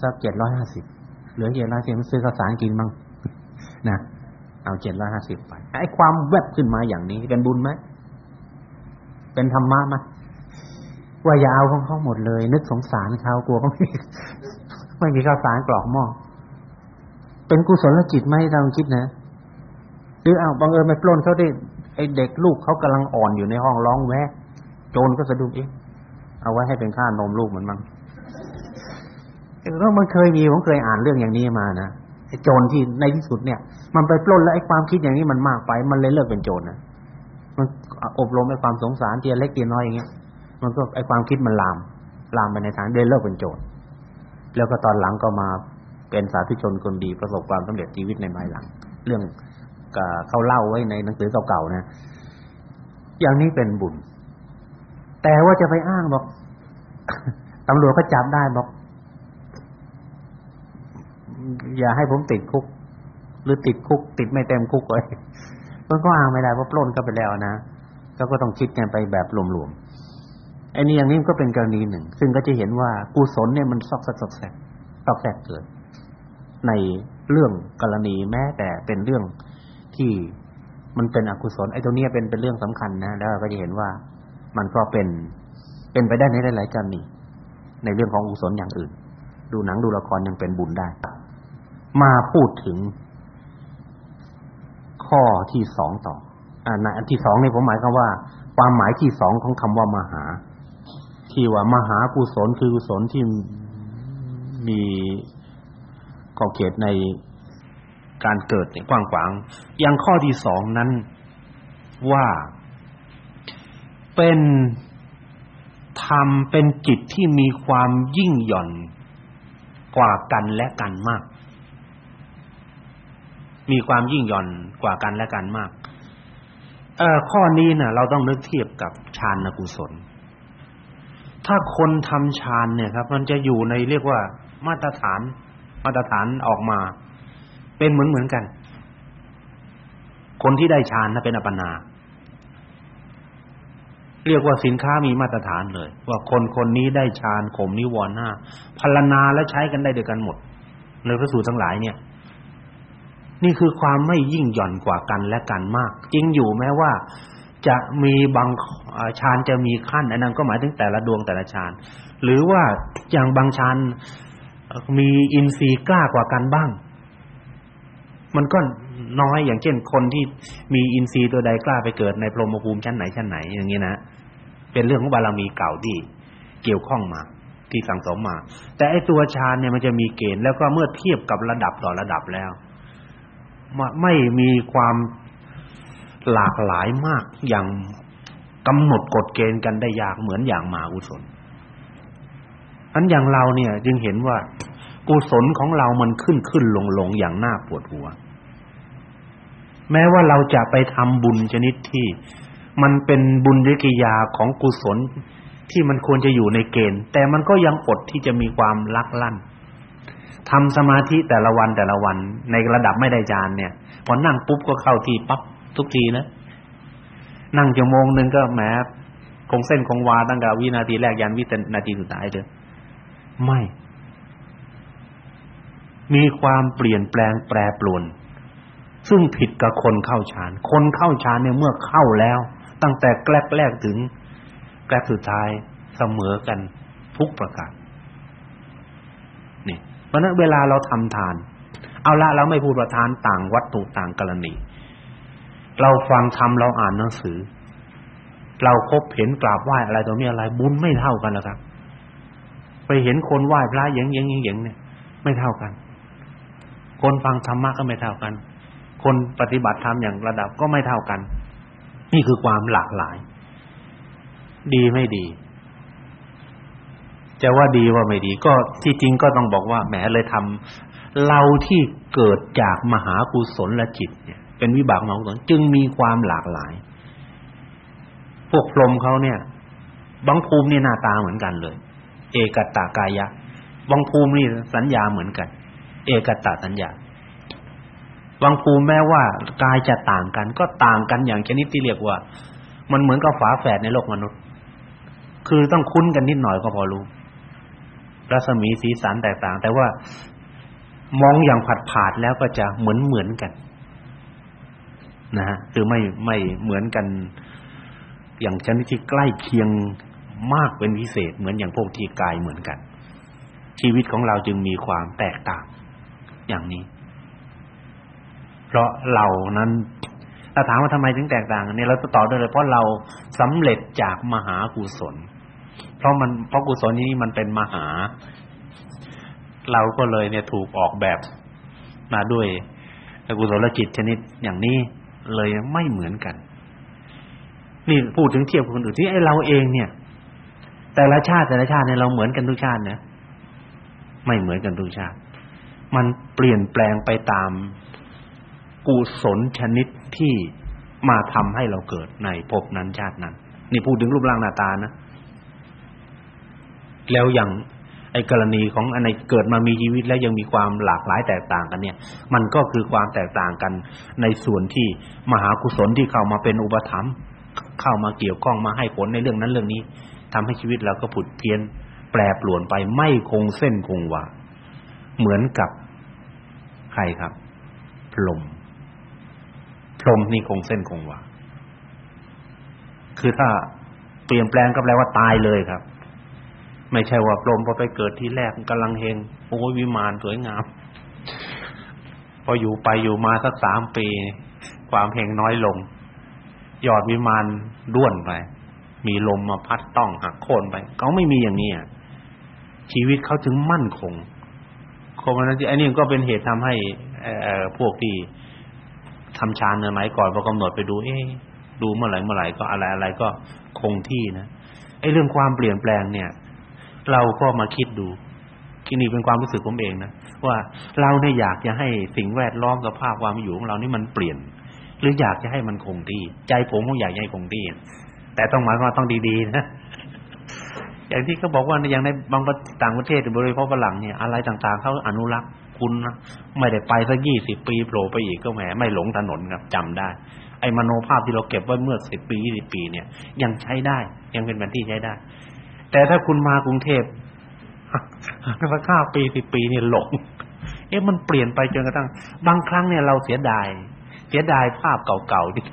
สักเจ็ดร้อยห้าสิบเหลือเจ็ดร้อยสิบมันซื้อข้าวสารกินมั้งนะเอาเจ็ดร้อยห้าสิบไปไอ้ความแวบขึ้นมาอย่างนี้เป็นบุญไหมเป็นธรรมะไหมว่าอย่าเอาของเขาหมดเลย นึกสงสารเขากลัวเขาไม่ไม่มีข้าวสารกรอกหม้อเป็นกุศลจิตไหมเราคิดนะ รือเอาบังเอิญไปปล้นเขาได้ไอ้เด็กลูกเขากำลังอ่อนอยู่ในห้องร้องแวะโจรก็สะดุ้งเองเอาไว้ให้เป็นค่านมลูกเหมันมั้งเพราะมันเคยมีผมเคยอ่านเรื่องอย่างนี้มานะไอ้โจรที่ในที่สุดเนี่ย มันไปปล้นแล้วไอ้ความคิดอย่างนี้มันมากไป มันเลยเลิกเป็นโจรนะมันอบรมไอ้ความสงสารเทียเล็กเทียน้อยอย่างเงี้ยมันก็ไอ้ความคิดมันลาม ลามไปในทางเดินเลิกเป็นโจรแล้วก็ตอนหลังก็มาเป็นสาธุชนคนดีประสบความสำเร็จชีวิตในภายหลัง เรื่อง เขาเล่าไว้ในหนังสือเก่าๆนะ อย่างนี้เป็นบุญ แต่ว่าจะไปอ้างบอกตำรวจก็จับได้บอก อย่าให้ผมติดคุก หรือติดคุก ติดไม่เต็มคุกเลยมันก็อ้างไม่ได้เพราะปล้นก็ไปแล้วนะก็ก็ต้องคิดกันไปแบบรวมๆไอ้นี่อย่างนี้ก็เป็นกรณีหนึ่ง ซึ่งก็จะเห็นว่ากุศลเนี่ยมันซอกแซกซอกแซกซอกแซกเกิด ในเรื่องกรณีแม้แต่เป็นเรื่อง ที่มันเป็นอกุศลไอ้ตรงนี้เป็นเป็นเรื่องสำคัญนะแล้วเราก็จะเห็นว่ามันก็เป็นเป็นไปได้ในหลายๆกรณีในเรื่องของกุศลอย่างอื่น ดูหนังดูละครยังเป็นบุญได้ มาพูดถึง ข้อที่สองต่ออ่าอันที่สองนี่ผมหมายความว่า ความหมายที่สองของคำว่ามหา ที่ว่ามหากุศลคือกุศลที่มีขอบเขตใน การเกิดเนี่ยกว้างขวางอย่างข้อที่สองนั้นว่า เป็นธรรมเป็นจิตที่มีความยิ่งหย่อนกว่ากันและกันมาก มีความยิ่งหย่อนกว่ากันและกันมากเอ่อข้อนี้น่ะ เราต้องนึกเทียบกับฌานกุศล ถ้าคนทำฌานเนี่ยครับ มันจะอยู่ในเรียกว่า มาตรฐาน มาตรฐานออกมา เป็นเหมือนเหมือนกัน คนที่ได้ฌานน่ะเป็นอัปปนา เรียกว่าสินค้ามีมาตรฐานเลย ว่าคนคนนี้ได้ฌานข่มนิวรณ์ห้าพรรณนาและใช้กันได้ด้วยกันหมดในพระสูตรทั้งหลายเนี่ย นี่คือความไม่ยิ่งหย่อนกว่ากันและกันมาก จริงอยู่แม้ว่าจะมีบางฌานจะมีขั้นอันนั้นก็หมายถึงแต่ละดวงแต่ละฌานหรือว่าอย่างบางฌานมีอินทรีย์กล้ากว่ากันบ้าง มันก็น้อยอย่างเช่นคนที่มีอินทรีย์ตัวใดกล้าไปเกิดในพรหมภูมิชั้นไหนชั้นไหน อย่างนี้นะเป็นเรื่องของบารมีเก่าที่เกี่ยวข้องมา ที่สั่งสมมา แต่ไอตัวฌานเนี่ยมันจะมีเกณฑ์แล้วก็เมื่อเทียบกับระดับต่อระดับแล้วไม่มีความหลากหลายมากอย่างกำหนดกฎเกณฑ์กันได้ยากเหมือนอย่างมากุศลอันอย่างเราเนี่ย จึงเห็นว่า กุศลของเรามันขึ้นขึ้นลงลงอย่างน่าปวดหัว แม้ว่าเราจะไปทำบุญชนิดที่ มันเป็นบุญริกิยาของกุศลที่มันควรจะอยู่ในเกณฑ์ แต่มันก็ยังอดที่จะมีความลักลั่นทำสมาธิแต่ละวันแต่ละวัน ในระดับไม่ได้จานเนี่ยพอนั่งปุ๊บก็เข้าที่ปั๊บทุกทีนะ นั่งชั่วโมงนึงก็แหมคงเส้นคงวาตั้งแต่วินาทีแรกยันวินาทีสุดท้ายเลยไม่ มีความเปลี่ยนแปลงแปรปรวน ซึ่งผิดกับคนเข้าฌาน คนเข้าฌานเนี่ยเมื่อเข้าแล้ว ตั้งแต่แกลกแรกถึงแกลกสุดท้ายเสมอกันทุกประการนี่เพราะนั้นเวลาเราทำทาน เอาละเราไม่พูดว่าทานต่างวัตถุต่างกรณี เราฟังธรรมเราอ่านหนังสือ เราพบเห็นกราบไหว้อะไรตัวนี้อะไร บุญไม่เท่ากันแล้วครับ ไปเห็นคนไหว้พระเยังๆๆเนี่ย ไม่เท่ากัน คนฟังธรรมะก็ไม่เท่ากัน คนปฏิบัติธรรมอย่างระดับก็ไม่เท่ากัน นี่คือความหลากหลาย ดีไม่ดี จะว่าดีว่าไม่ดี ก็ที่จริงก็ต้องบอกว่าแหมเลยทำเราที่เกิดจากมหากุศลและจิตเนี่ย เป็นวิบากมหากุศลจึงมีความหลากหลาย พวกพรหมเขาเนี่ยบางภูมินี่หน้าตาเหมือนกันเลย เอกตากายะบางภูมินี่สัญญาเหมือนกัน เอกตสัญญาบางภูแม้ว่ากายจะต่างกัน ก็ต่างกันอย่างชนิดที่เรียกว่า มันเหมือนกับฝาแฝดในโลกมนุษย์ คือต้องคุ้นกันนิดหน่อยก็พอรู้รัศมีสีสันแตกต่าง แต่ว่ามองอย่างผัดผาดแล้วก็จะเหมือนเหมือนกันนะฮะคือไม่ไม่เหมือนกัน อย่างชนิดที่ใกล้เคียงมากเป็นพิเศษ เหมือนอย่างพวกที่กายเหมือนกัน ชีวิตของเราจึงมีความแตกต่าง อย่างนี้ เพราะเรานั้นถ้าถามว่าทำไมถึงแตกต่างกันเนี่ยเราตอบได้เลยเพราะเราสำเร็จจากมหากุศล เพราะมันเพราะกุศลนี้มันเป็นมหา เราก็เลยเนี่ยถูกออกแบบมาด้วยกุศลจิตชนิดอย่างนี้เลยไม่เหมือนกัน นี่พูดถึงเทียบกับคนอื่นที่ไอ้เราเองเนี่ย แต่ละชาติแต่ละชาติเนี่ยเราเหมือนกันทุกชาตินะไม่เหมือนกันทุกชาติ มันเปลี่ยนแปลงไปตามกุศลชนิดที่มาทำให้เราเกิดในภพนั้นชาตินั้น นี่พูดถึงรูปร่างหน้าตานะ แล้วอย่างไอ้กรณีของอันไหนเกิดมามีชีวิตแล้วยังมีความหลากหลายแตกต่างกันเนี่ย มันก็คือความแตกต่างกันในส่วนที่มหากุศลที่เข้ามาเป็นอุปถัมภ์เข้ามาเกี่ยวข้องมาให้ผลในเรื่องนั้นเรื่องนี้ทำให้ชีวิตเราก็ผุดเพี้ยนแปรปรวนไปไม่คงเส้นคงวา เหมือนกับใครครับ พรหมพรหมนี่คงเส้นคงวาคือถ้าเปลี่ยนแปลงก็แปลว่าตายเลยครับ ไม่ใช่ว่าพรหมพอไปเกิดที่แรกกำลังเฮงโอ้ยวิมานสวยงาม พออยู่ไปอยู่มาสักสามปี ความเฮงน้อยลง ยอดวิมานด้วนไป มีลมมาพัดต้องหักโค่นไปเขาไม่มีอย่างนี้ชีวิตเขาถึงมั่นคง คงนั้นอันนี้ก็เป็นเหตุทำให้เอพวกที่ทำฌานในสมัยก่อนพอกำหนดไปดู เอ๊ดูเมื่อไหร่เมื่อไหร่ก็อะไรอะไรก็คงที่นะไอ้เรื่องความเปลี่ยนแปลงเนี่ย เราก็มาคิดดูที่นี่เป็นความรู้สึกผมเองนะว่าเราเนี่ยอยากจะให้สิ่งแวดล้อมสภาพความอยู่ของเรานี่มันเปลี่ยน หรืออยากจะให้มันคงที่ ใจผมก็อยากให้คงที่แต่ต้องหมายว่าต้องดีๆนะ อย่างที่เขาบอกว่าอย่างในบางต่างประเทศโดยเฉพาะฝรั่งเนี่ยอะไรต่างๆเขาอนุรักษ์คุณนะไม่ได้ไปสักยี่สิบปีโผล่ไปอีกก็แหมไม่หลงถนนครับจำได้ ไอ้มโนภาพที่เราเก็บไว้เมื่อสิบปียี่สิบปีเนี่ย ยังใช้ได้ ยังเป็นแผนที่ใช้ได้ แต่ถ้าคุณมากรุงเทพสักห้าปีสิบปีเนี่ยหลงเอ๊ะมันเปลี่ยนไปจนกระทั่งบางครั้งเนี่ยเราเสียดาย เสียดายภาพเก่าๆที่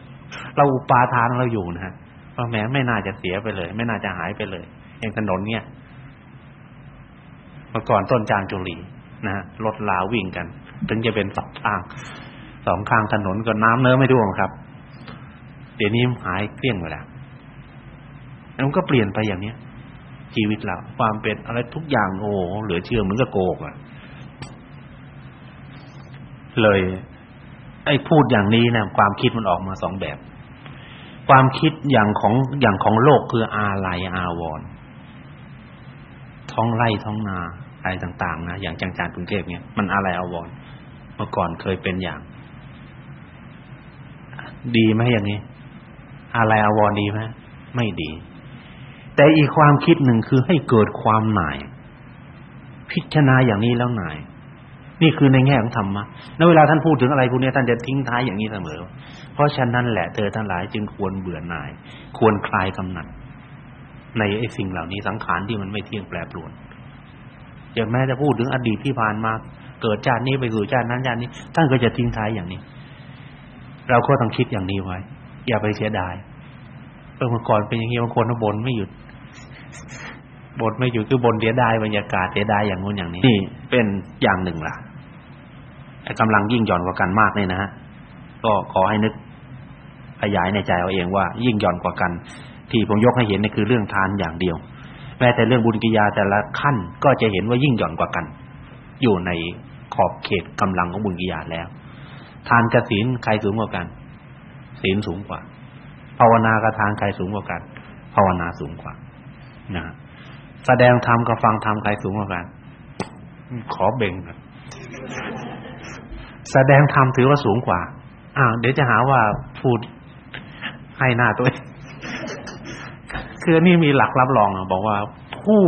เราอุปาทานเราอยู่นะฮะว่าแหมไม่น่าจะเสียไปเลย ไม่น่าจะหายไปเลย อย่างถนนเนี่ยเมื่อก่อนต้นจางจุลีนะฮะรถลาวิ่งกัน ถึงจะเป็นสองข้างสองข้างถนนก็น้ำเนื้อไม่ท่วมครับ เดี๋ยวนี้หายเกลี้ยงไปแล้วมันก็เปลี่ยนไปอย่างเนี้ย ชีวิตเราความเป็นอะไรทุกอย่างโอ้เหลือเชื่อเหมือนกับโกกอะ เลย ไอ้พูดอย่างนี้นะความคิดมันออกมาสองแบบ ความคิดอย่างของอย่างของโลกคืออาลัยอาวรณ์ ท้องไร่ท้องนาอะไรต่างๆนะอย่างจังจานกรุงเทพเนี่ยมันอาลัยอาวรเมื่อก่อนเคยเป็นอย่าง ดีไหมอย่างนี้อาลัยอาวรดีไหมไม่ดี แต่อีกความคิดหนึ่งคือให้เกิดความหน่าย พิจารณาอย่างนี้แล้วหน่าย นี่คือในแง่ของธรรมะในเวลาท่านพูดถึงอะไรพวกนี้ท่านจะทิ้งท้ายอย่างนี้เสมอ เพราะฉะนั้นแหละเธอทั้งหลายจึงควรเบื่อหน่าย ควรคลายกำหนัด ในไอ้สิ่งเหล่านี้สังขารที่มันไม่เที่ยงแปรปรวนอย่างแม้จะพูดถึงอดีตที่ผ่านมา เกิดชาตินี้ไปสู่ชาตินั้นชาตินี้ท่านก็จะทิ้งท้ายอย่างนี้ เราก็ต้องคิดอย่างนี้ไว้ อย่าไปเสียดายเมื่อก่อนเป็นอย่างนี้บางคนบ่นไม่หยุดบ่นไม่หยุดคือบนเสียดายบรรยากาศเสียดายอย่างนู้นอย่างนี้นี่เป็นอย่างหนึ่งล่ะไอ้กำลังยิ่งหย่อนกว่ากันมากเลยนะฮะก็ขอให้นึกขยายในใจเอาเองว่า ยิ่งหย่อนกว่ากัน ที่ผมยกให้เห็นนี่คือเรื่องทานอย่างเดียวแม้แต่เรื่องบุญกิยาแต่ละขั้นก็จะเห็นว่ายิ่งหย่อนกว่ากัน อยู่ในขอบเขตกำลังของบุญกิยาแล้ว ทานกับศีลใครสูงกว่ากัน ศีลสูงกว่า ภาวนากับทานใครสูงกว่ากัน ภาวนาสูงกว่านะแสดงธรรมกับฟังธรรมใครสูงกว่ากัน ขอเบ่งแสดงธรรมถือว่าสูงกว่าอ้าวเดี๋ยวจะหาว่าพูดให้หน้าตัวเอง คือนี่มีหลักรับรองบอกว่าผู้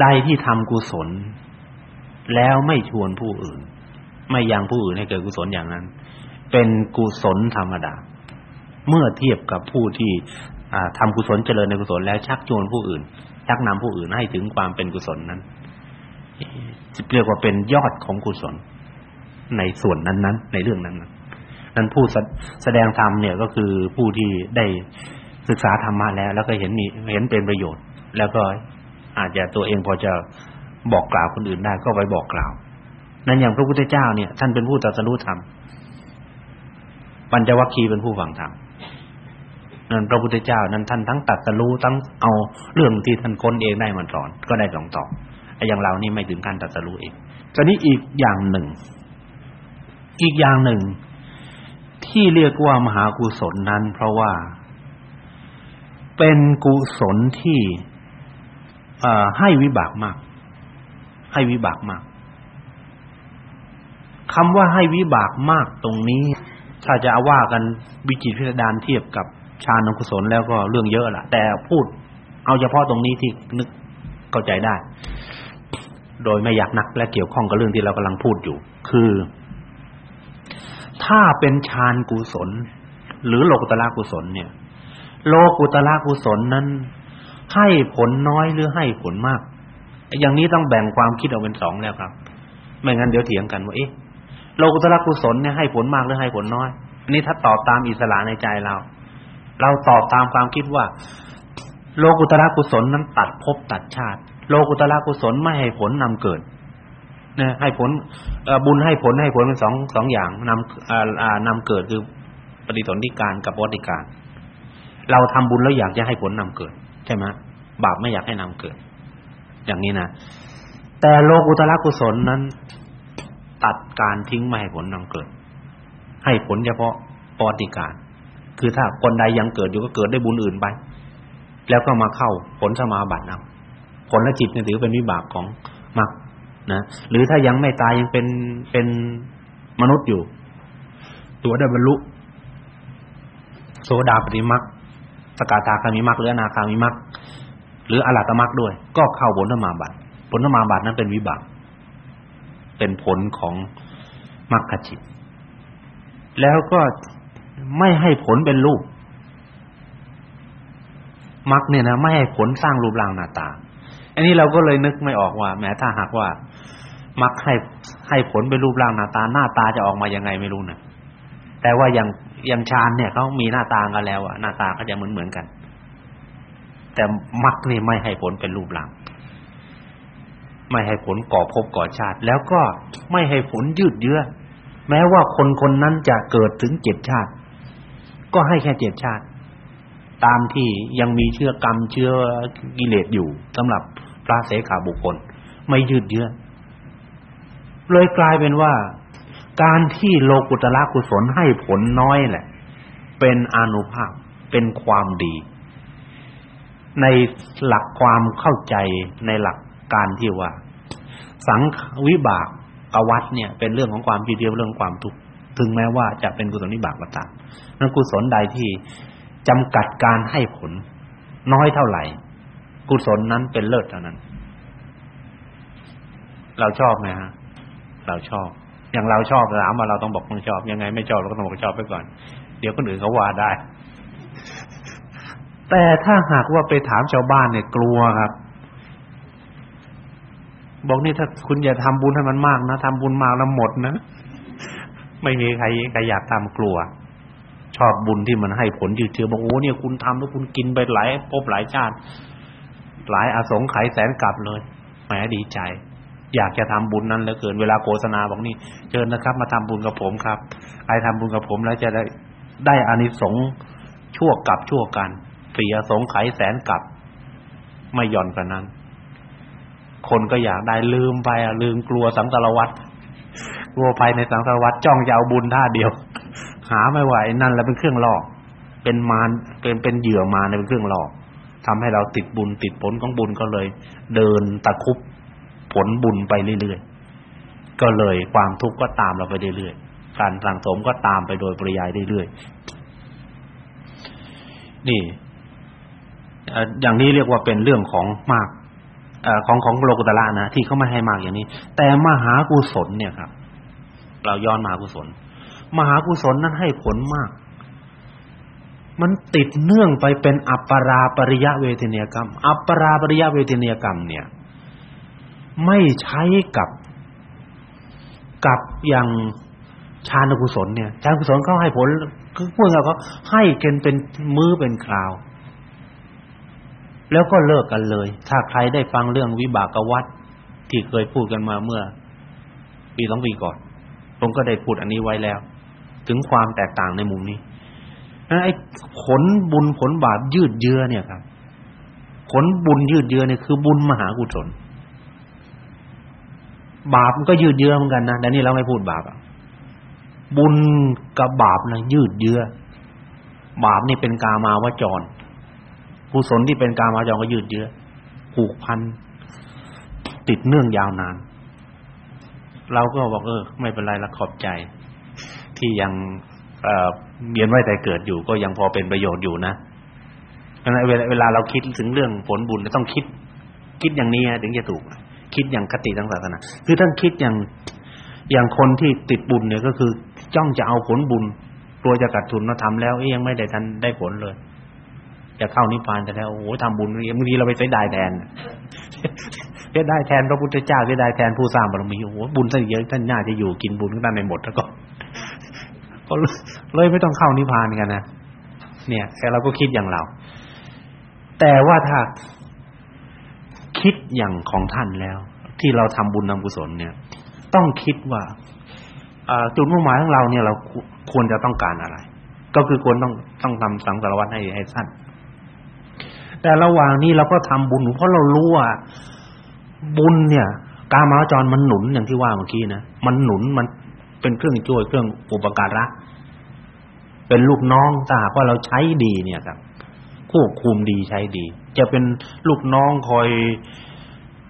ใดที่ทำกุศล แล้วไม่ชวนผู้อื่น ไม่ยังผู้อื่นให้เกิดกุศลอย่างนั้น เป็นกุศลธรรมดา เมื่อเทียบกับผู้ที่ทำกุศลเจริญในกุศลแล้วชักชวนผู้อื่น ชักนำผู้อื่นให้ถึงความเป็นกุศลนั้นเรียกว่าเป็นยอดของกุศลในส่วนนั้นๆในเรื่องนั้น นั้นผู้แสดงธรรมเนี่ยก็คือผู้ที่ได้ศึกษาธรรมะแล้ว แล้วก็เห็นมีเห็นเป็นประโยชน์ แล้วก็อาจจะตัวเองพอจะบอกกล่าวคนอื่นได้ก็ไปบอกกล่าว นั้นอย่างพระพุทธเจ้าเนี่ย ท่านเป็นผู้ตรัสรู้ธรรมปัญจวัคคีย์เป็นผู้ฟังธรรมนั้นพระพุทธเจ้านั้นท่านทั้งตัดสรู้ทั้งเอาเรื่องที่ท่านค้นเองได้มาสอนก็ได้สองต่อไอ้อย่างเรานี่ไม่ถึงขั้นตัดสรู้เองตอนนี้อีกอย่างหนึ่ง อีกอย่างหนึ่ง ที่เรียกว่ามหากุศลนั้น เพราะว่า เป็นกุศลที่ให้วิบากมาก ให้วิบากมากคำว่าให้วิบากมากตรงนี้ ถ้าจะอาว่ากันวิจิตพิสดารเทียบกับฌานกุศลแล้วก็เรื่องเยอะละแต่พูด เอาเฉพาะตรงนี้ที่นึกเข้าใจได้ โดยไม่อยากนักและเกี่ยวข้องกับเรื่องที่เรากำลังพูดอยู่ คือ ถ้าเป็นฌานกุศล หรือโลกุตละกุศลเนี่ย โลกุตละกุศลนั้น ให้ผลน้อยหรือให้ผลมาก อย่างนี้ต้องแบ่งความคิดออกเป็นสองแล้วครับ ไม่งั้นเดี๋ยวเถียงกันว่าเอ๊ะโลกุตระกุศลเนี่ยให้ผลมากหรือให้ผลน้อยอันนี้ถ้าตอบตามอิสระในใจเรา เราตอบตามความคิดว่า โลกุตระกุศลนั้นตัดภพตัดชาติ โลกุตระกุศลไม่ให้ผลนำเกิด นะให้ผลบุญให้ผลให้ผลเป็นสองสองอย่างนำอ่านำเกิดคือปฏิสนธิการกับวัติการ เราทำบุญแล้วอยากจะให้ผลนำเกิด ใช่ไหมบาปไม่อยากให้นำเกิด อย่างนี้นะแต่โลกุตระกุศลนั้น ตัดการทิ้งไม่ให้ผลนำเกิด ให้ผลเฉพาะปฏิการ คือถ้าคนใดยังเกิดอยู่ก็เกิดได้บุญอื่นไปแล้วก็มาเข้าผลสมาบัติเอาผลและจิตเนี่ยถือเป็นวิบากของมรรค นะหรือถ้ายังไม่ตายยังเป็นเป็นมนุษย์อยู่ ตัวได้บรรลุโสดาปฏิมรรคสกทาคามิมรรคหรืออนาคามิมรรคหรืออรหัตมรรคด้วย ก็เข้าผลสมาบัติผลสมาบัตินั้นเป็นวิบากเป็นผลของมรรคจิต แล้วก็ไม่ให้ผลเป็นรูปมรรคเนี่ยนะ ไม่ให้ผลสร้างรูปร่างหน้าตา อันนี้เราก็เลยนึกไม่ออกว่า แม้ถ้าหากว่า มักให้ให้ผลเป็นรูปร่างหน้าตาหน้าตาจะออกมายังไงไม่รู้นะแต่ว่าอย่างอย่างฌานเนี่ยเขามีหน้าตากันแล้วอะหน้าตาก็จะเหมือนเหมือนกัน แต่มักนี่ไม่ให้ผลเป็นรูปร่าง ไม่ให้ผลก่อภพก่อชาติ แล้วก็ไม่ให้ผลยืดเยื้อแม้ว่าคนคนนั้นจะเกิดถึงเจ็ดชาติ ก็ให้แค่เจ็ดชาติ ตามที่ยังมีเชื้อกรรมเชื้อกิเลสอยู่สำหรับ ระเสขาบุคคล ไม่ยืดเยื้อเลยกลายเป็นว่า การที่โลกุตละกุศลให้ผลน้อยแหละ เป็นอนุภาพเป็นความดี ในหลักความเข้าใจในหลักการที่ว่า สังวิบากอวัตเนี่ย เป็นเรื่องของความดีเดียวเรื่องความทุกข์ถึงแม้ว่าจะเป็นกุศลวิบากก็ตามนั้นกุศลใดที่จำกัดการให้ผล น้อยเท่าไหร่ กุศลนั้นเป็นเลิศเท่านั้น เราชอบไหมฮะ เราชอบ อย่างเราชอบถามมาเราต้องบอกไม่ชอบ ยังไงไม่ชอบเราก็ต้องบอกชอบไปก่อน เดี๋ยวคนอื่นเขาว่าได้ แต่ถ้าหากว่าไปถามชาวบ้านเนี่ยกลัวครับ บอกนี่ถ้าคุณอย่าทำบุญให้มันมากนะทำบุญมากแล้วหมดนะ ไม่มีใครใครอยากทำกลัวชอบบุญที่มันให้ผลยืดเยื้อบอกโอ้เนี่ยคุณทำแล้วคุณกินไปหลายภพหลายชาติ หลายอสงไขยแสนกลับเลยแหมดีใจ อยากจะทำบุญนั้นเหลือเกินเวลาโฆษณาบอกนี่เชิญนะครับ มาทำบุญกับผมครับใครทำบุญกับผมแล้วจะได้ได้อานิสงส์ชั่วกับชั่วกันเสียสงไขยแสนกลับ ไม่หย่อนกันนั้น คนก็อยากได้ลืมไปอะลืมกลัวสังสารวัตรกลัวภัยในสังสารวัตรจ้องจะเอาบุญท่าเดียว หาไม่ไหวนั่นแหละเป็นเครื่องหล่อเป็นมารเป็นเป็นเหยื่อมาในเป็นเครื่องหล่อ ทำให้เราติดบุญติดผลของบุญก็เลย เดินตะคุบผลบุญไปเรื่อยๆก็เลยความทุกข์ก็ตามเราไปเรื่อยๆการสังสมก็ตามไปโดยปริยายเรื่อยๆนี่อย่างนี้เรียกว่าเป็นเรื่องของมากของของโลกุตละนะที่เขาไม่ให้มากอย่างนี้ แต่มหากุศลเนี่ยครับ เราย้อนมหากุศล มหากุศลนั้นให้ผลมาก มันติดเนื่องไปเป็นอัปปราปริยะเวทนียกรรม อัปปราปริยะเวทนียกรรมเนี่ย ไม่ใช้กับกับอย่างฌานกุศลเนี่ยฌานกุศลเขาให้ผลคือพวกเราเขาให้กันเป็นมื้อเป็นคราว แล้วก็เลิกกันเลย ถ้าใครได้ฟังเรื่องวิบากวัฏที่เคยพูดกันมาเมื่อ ปีสองปีก่อนผมก็ได้พูดอันนี้ไว้แล้ว ถึงความแตกต่างในมุมนี้ ไอ้ผลบุญผลบาปยืดเยื้อเนี่ยครับ ผลบุญยืดเยื้อเนี่ยคือบุญมหากุศลบาปมันก็ยืดเยื้อเหมือนกันนะแต่นี่เราไม่พูดบาปอะบุญกับบาปนะยืดเยื้อบาปนี่เป็นกามาวจรกุศลที่เป็นกามาวจรก็ยืดเยื้อผูกพัน ติดเนื่องยาวนาน เราก็บอกเออ ไม่เป็นไรละขอบใจ ที่ยังเอ่อ เวียนว่ายแต่เกิดอยู่ ก็ยังพอเป็นประโยชน์อยู่นะเพราะฉะนั้นเวลาเราคิดถึงเรื่องผลบุญต้องคิด คิดอย่างนี้ถึงจะถูก คิดอย่างคติทางศาสนาคือท่านคิดอย่างอย่างคนที่ติดบุญเนี่ยก็คือ จ้องจะเอาผลบุญตัวจะกัดทุนมาทำแล้วเอ้ยังไม่ได้ทันได้ผลเลยจะเข้านิพพานแต่แล้วโอ้โหทำบุญบางทีเราไปเสียดายแทนเสียดายแทนพระพุทธเจ้าเสียดายแทนผู้สร้างบารมีโอ้โหบุญท่านเยอะท่านน่าจะอยู่กินบุญกันในหมดแล้วก็ ก็เลยไม่ต้องเข้านิพพานกันนะเนี่ยแต่เราก็คิดอย่างเรา แต่ว่าถ้าคิดอย่างของท่านแล้ว ที่เราทำบุญทำกุศลเนี่ย ต้องคิดว่าจุดมุ่งหมายของเราเนี่ย เราควรจะต้องการอะไร ก็คือควรต้องต้องทำสังสารวัตรให้ให้สั้นแต่ระหว่างนี้เราก็ทำบุญ เพราะเรารู้ว่าบุญเนี่ยกามาจรมันหนุนอย่างที่ว่าเมื่อกี้นะมันหนุนมันเป็นเครื่องช่วยเครื่องอุปการะ เป็นลูกน้องถ้าหากว่าเราใช้ดีเนี่ยครับควบคุมดีใช้ดี จะเป็นลูกน้องคอย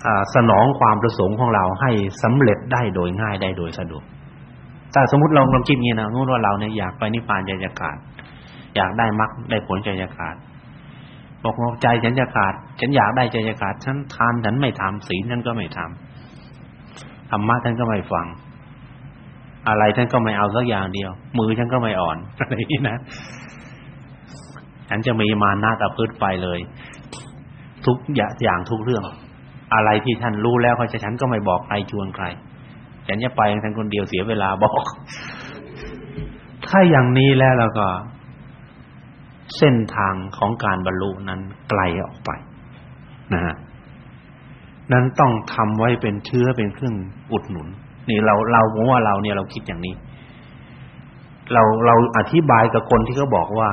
อสนองความประสงค์ของเราให้สำเร็จได้โดยง่ายได้โดยสะดวกแต่สมมุติเราลองคิดงี้นะสมมุติว่าเราเนี่ยอยากไปนิพพานใจจะขาดอยากได้มรรคได้ผลใจจะขาดบอกว่าใจฉันจะขาดฉันอยากได้ใจจะขาดฉันทานฉันไม่ทำศีลฉันก็ไม่ทำธรรมะฉันก็ไม่ฟัง อะไรฉันก็ไม่เอาสักอย่างเดียว มือฉันก็ไม่อ่อนอะไรนี่นะฉันจะมีมานะตะพืชไปเลย ทุกอย่างทุกเรื่อง อะไรที่ท่านรู้แล้วเขาจะฉันก็ไม่บอกใครชวนใคร ฉันจะไปทั้งคนเดียวเสียเวลาบอก ถ้าอย่างนี้แล้วเราก็ เส้นทางของการบรรลุนั้นไกลออกไป นะฮะนั้นต้องทำไว้เป็นเชื้อเป็นเครื่องอุดหนุน นี่เราเราผมว่าเราเนี่ยเราคิดอย่างนี้ เราเราอธิบายกับคนที่เขาบอกว่า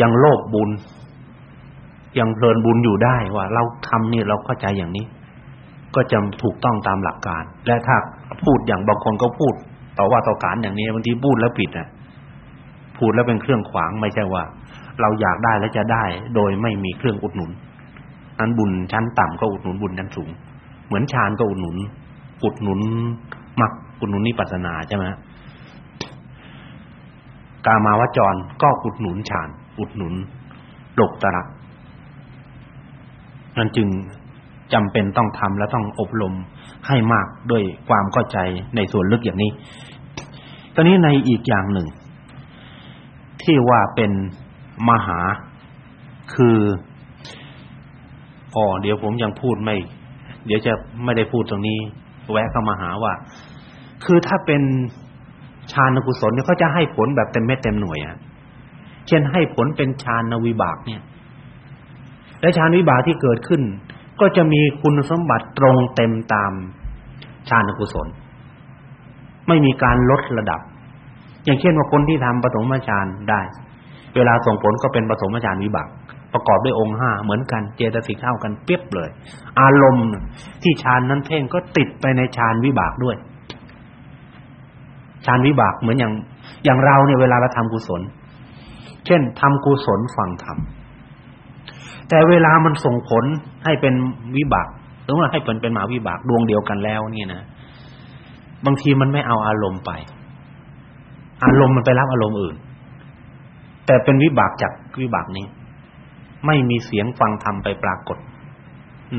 ยังโลภบุญ ยังเพลินบุญอยู่ได้ว่า เราทำนี่เราเข้าใจอย่างนี้ ก็จะถูกต้องตามหลักการ และถ้าพูดอย่างบางคนก็พูด ต่อว่าต่อการอย่างนี้บางทีพูดแล้วผิดอะพูดแล้วเป็นเครื่องขวางไม่ใช่ว่า เราอยากได้แล้วจะได้ โดยไม่มีเครื่องอุดหนุนนั้นบุญชั้นต่ำก็อุดหนุนบุญชั้นสูง เหมือนฌานก็อุดหนุน อุดหนุนมรรคอุดหนุนนิพพานาใช่ไหมกามาวจรก็อุดหนุนฌานอุดหนุนโลกตระนั่นจึงจำเป็นต้องทำและต้องอบรมให้มากด้วยความเข้าใจในส่วนลึกอย่างนี้ ตอนนี้ในอีกอย่างหนึ่ง ที่ว่าเป็นมหาคืออ๋อเดี๋ยวผมยังพูดไม่ เดี๋ยวจะไม่ได้พูดตรงนี้ แวะเข้ามาหาว่า คือถ้าเป็นฌานกุศลเนี่ยเขาจะให้ผลแบบเต็มเม็ดเต็มหน่วยอะเช่นให้ผลเป็นฌานวิบากเนี่ย และฌานวิบากที่เกิดขึ้น ก็จะมีคุณสมบัติตรงเต็มตามฌานกุศล ไม่มีการลดระดับ อย่างเช่นว่าคนที่ทำปฐมฌานได้ เวลาส่งผลก็เป็นปฐมฌานวิบาก ประกอบด้วยองค์ห้าเหมือนกันเจตสิกเท่ากันเปียบเลย อารมณ์ที่ฌานนั้นเพ่งก็ติดไปในฌานวิบากด้วยฌานวิบากเหมือนอย่างอย่างเราเนี่ยเวลาเราทำกุศล เช่นทำกุศลฟังธรรมแต่เวลามันส่งผลให้เป็นวิบากหรือว่าให้เป็นเป็นมหาวิบากดวงเดียวกันแล้วเนี่ยนะบางทีมันไม่เอาอารมณ์ไป อารมณ์มันไปรับอารมณ์อื่น แต่เป็นวิบากจากวิบากนี้ ไม่มีเสียงฟังธรรมไปปรากฏ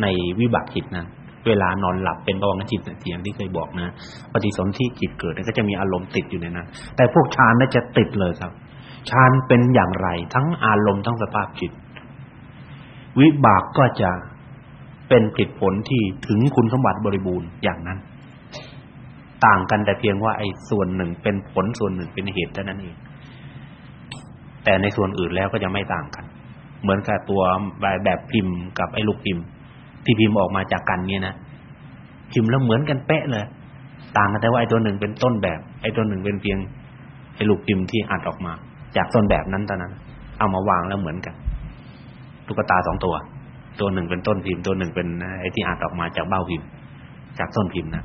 ในวิบากจิตนั้น เวลานอนหลับเป็นภวงจิตเสียงที่เคยบอกนะปฏิสนธิจิตเกิดก็จะมีอารมณ์ติดอยู่ในนั้น แต่พวกฌานน่าจะติดเลยครับฌานเป็นอย่างไร ทั้งอารมณ์ทั้งสภาพจิต วิบากก็จะเป็นผลผลที่ถึงคุณสมบัติบริบูรณ์อย่างนั้น ต่างกันแต่เพียงว่าไอ้ส่วนหนึ่งเป็นผลส่วนหนึ่งเป็นเหตุเท่านั้นเองแต่ในส่วนอื่นแล้วก็จะไม่ต่างกัน เหมือนกับตัวแบบพิมพ์กับไอ้ลูกพิมพ์ ที่พิมพ์ออกมาจากกันเนี่ยนะพิมพ์แล้วเหมือนกันเป๊ะเลย ต่างกันแต่ว่าไอ้ตัวหนึ่งเป็นต้นแบบ ไอ้ตัวหนึ่งเป็นเพียงไอ้ลูกพิมพ์ที่อัดออกมา จากต้นแบบนั้นเท่านั้น เอามาวางแล้วเหมือนกันตุ๊กตาสองตัว ตัวหนึ่งเป็นต้นพิมพ์ ตัวหนึ่งเป็นไอ้ที่อัดออกมาจากเบ้าพิมพ์ จากต้นพิมพ์นะ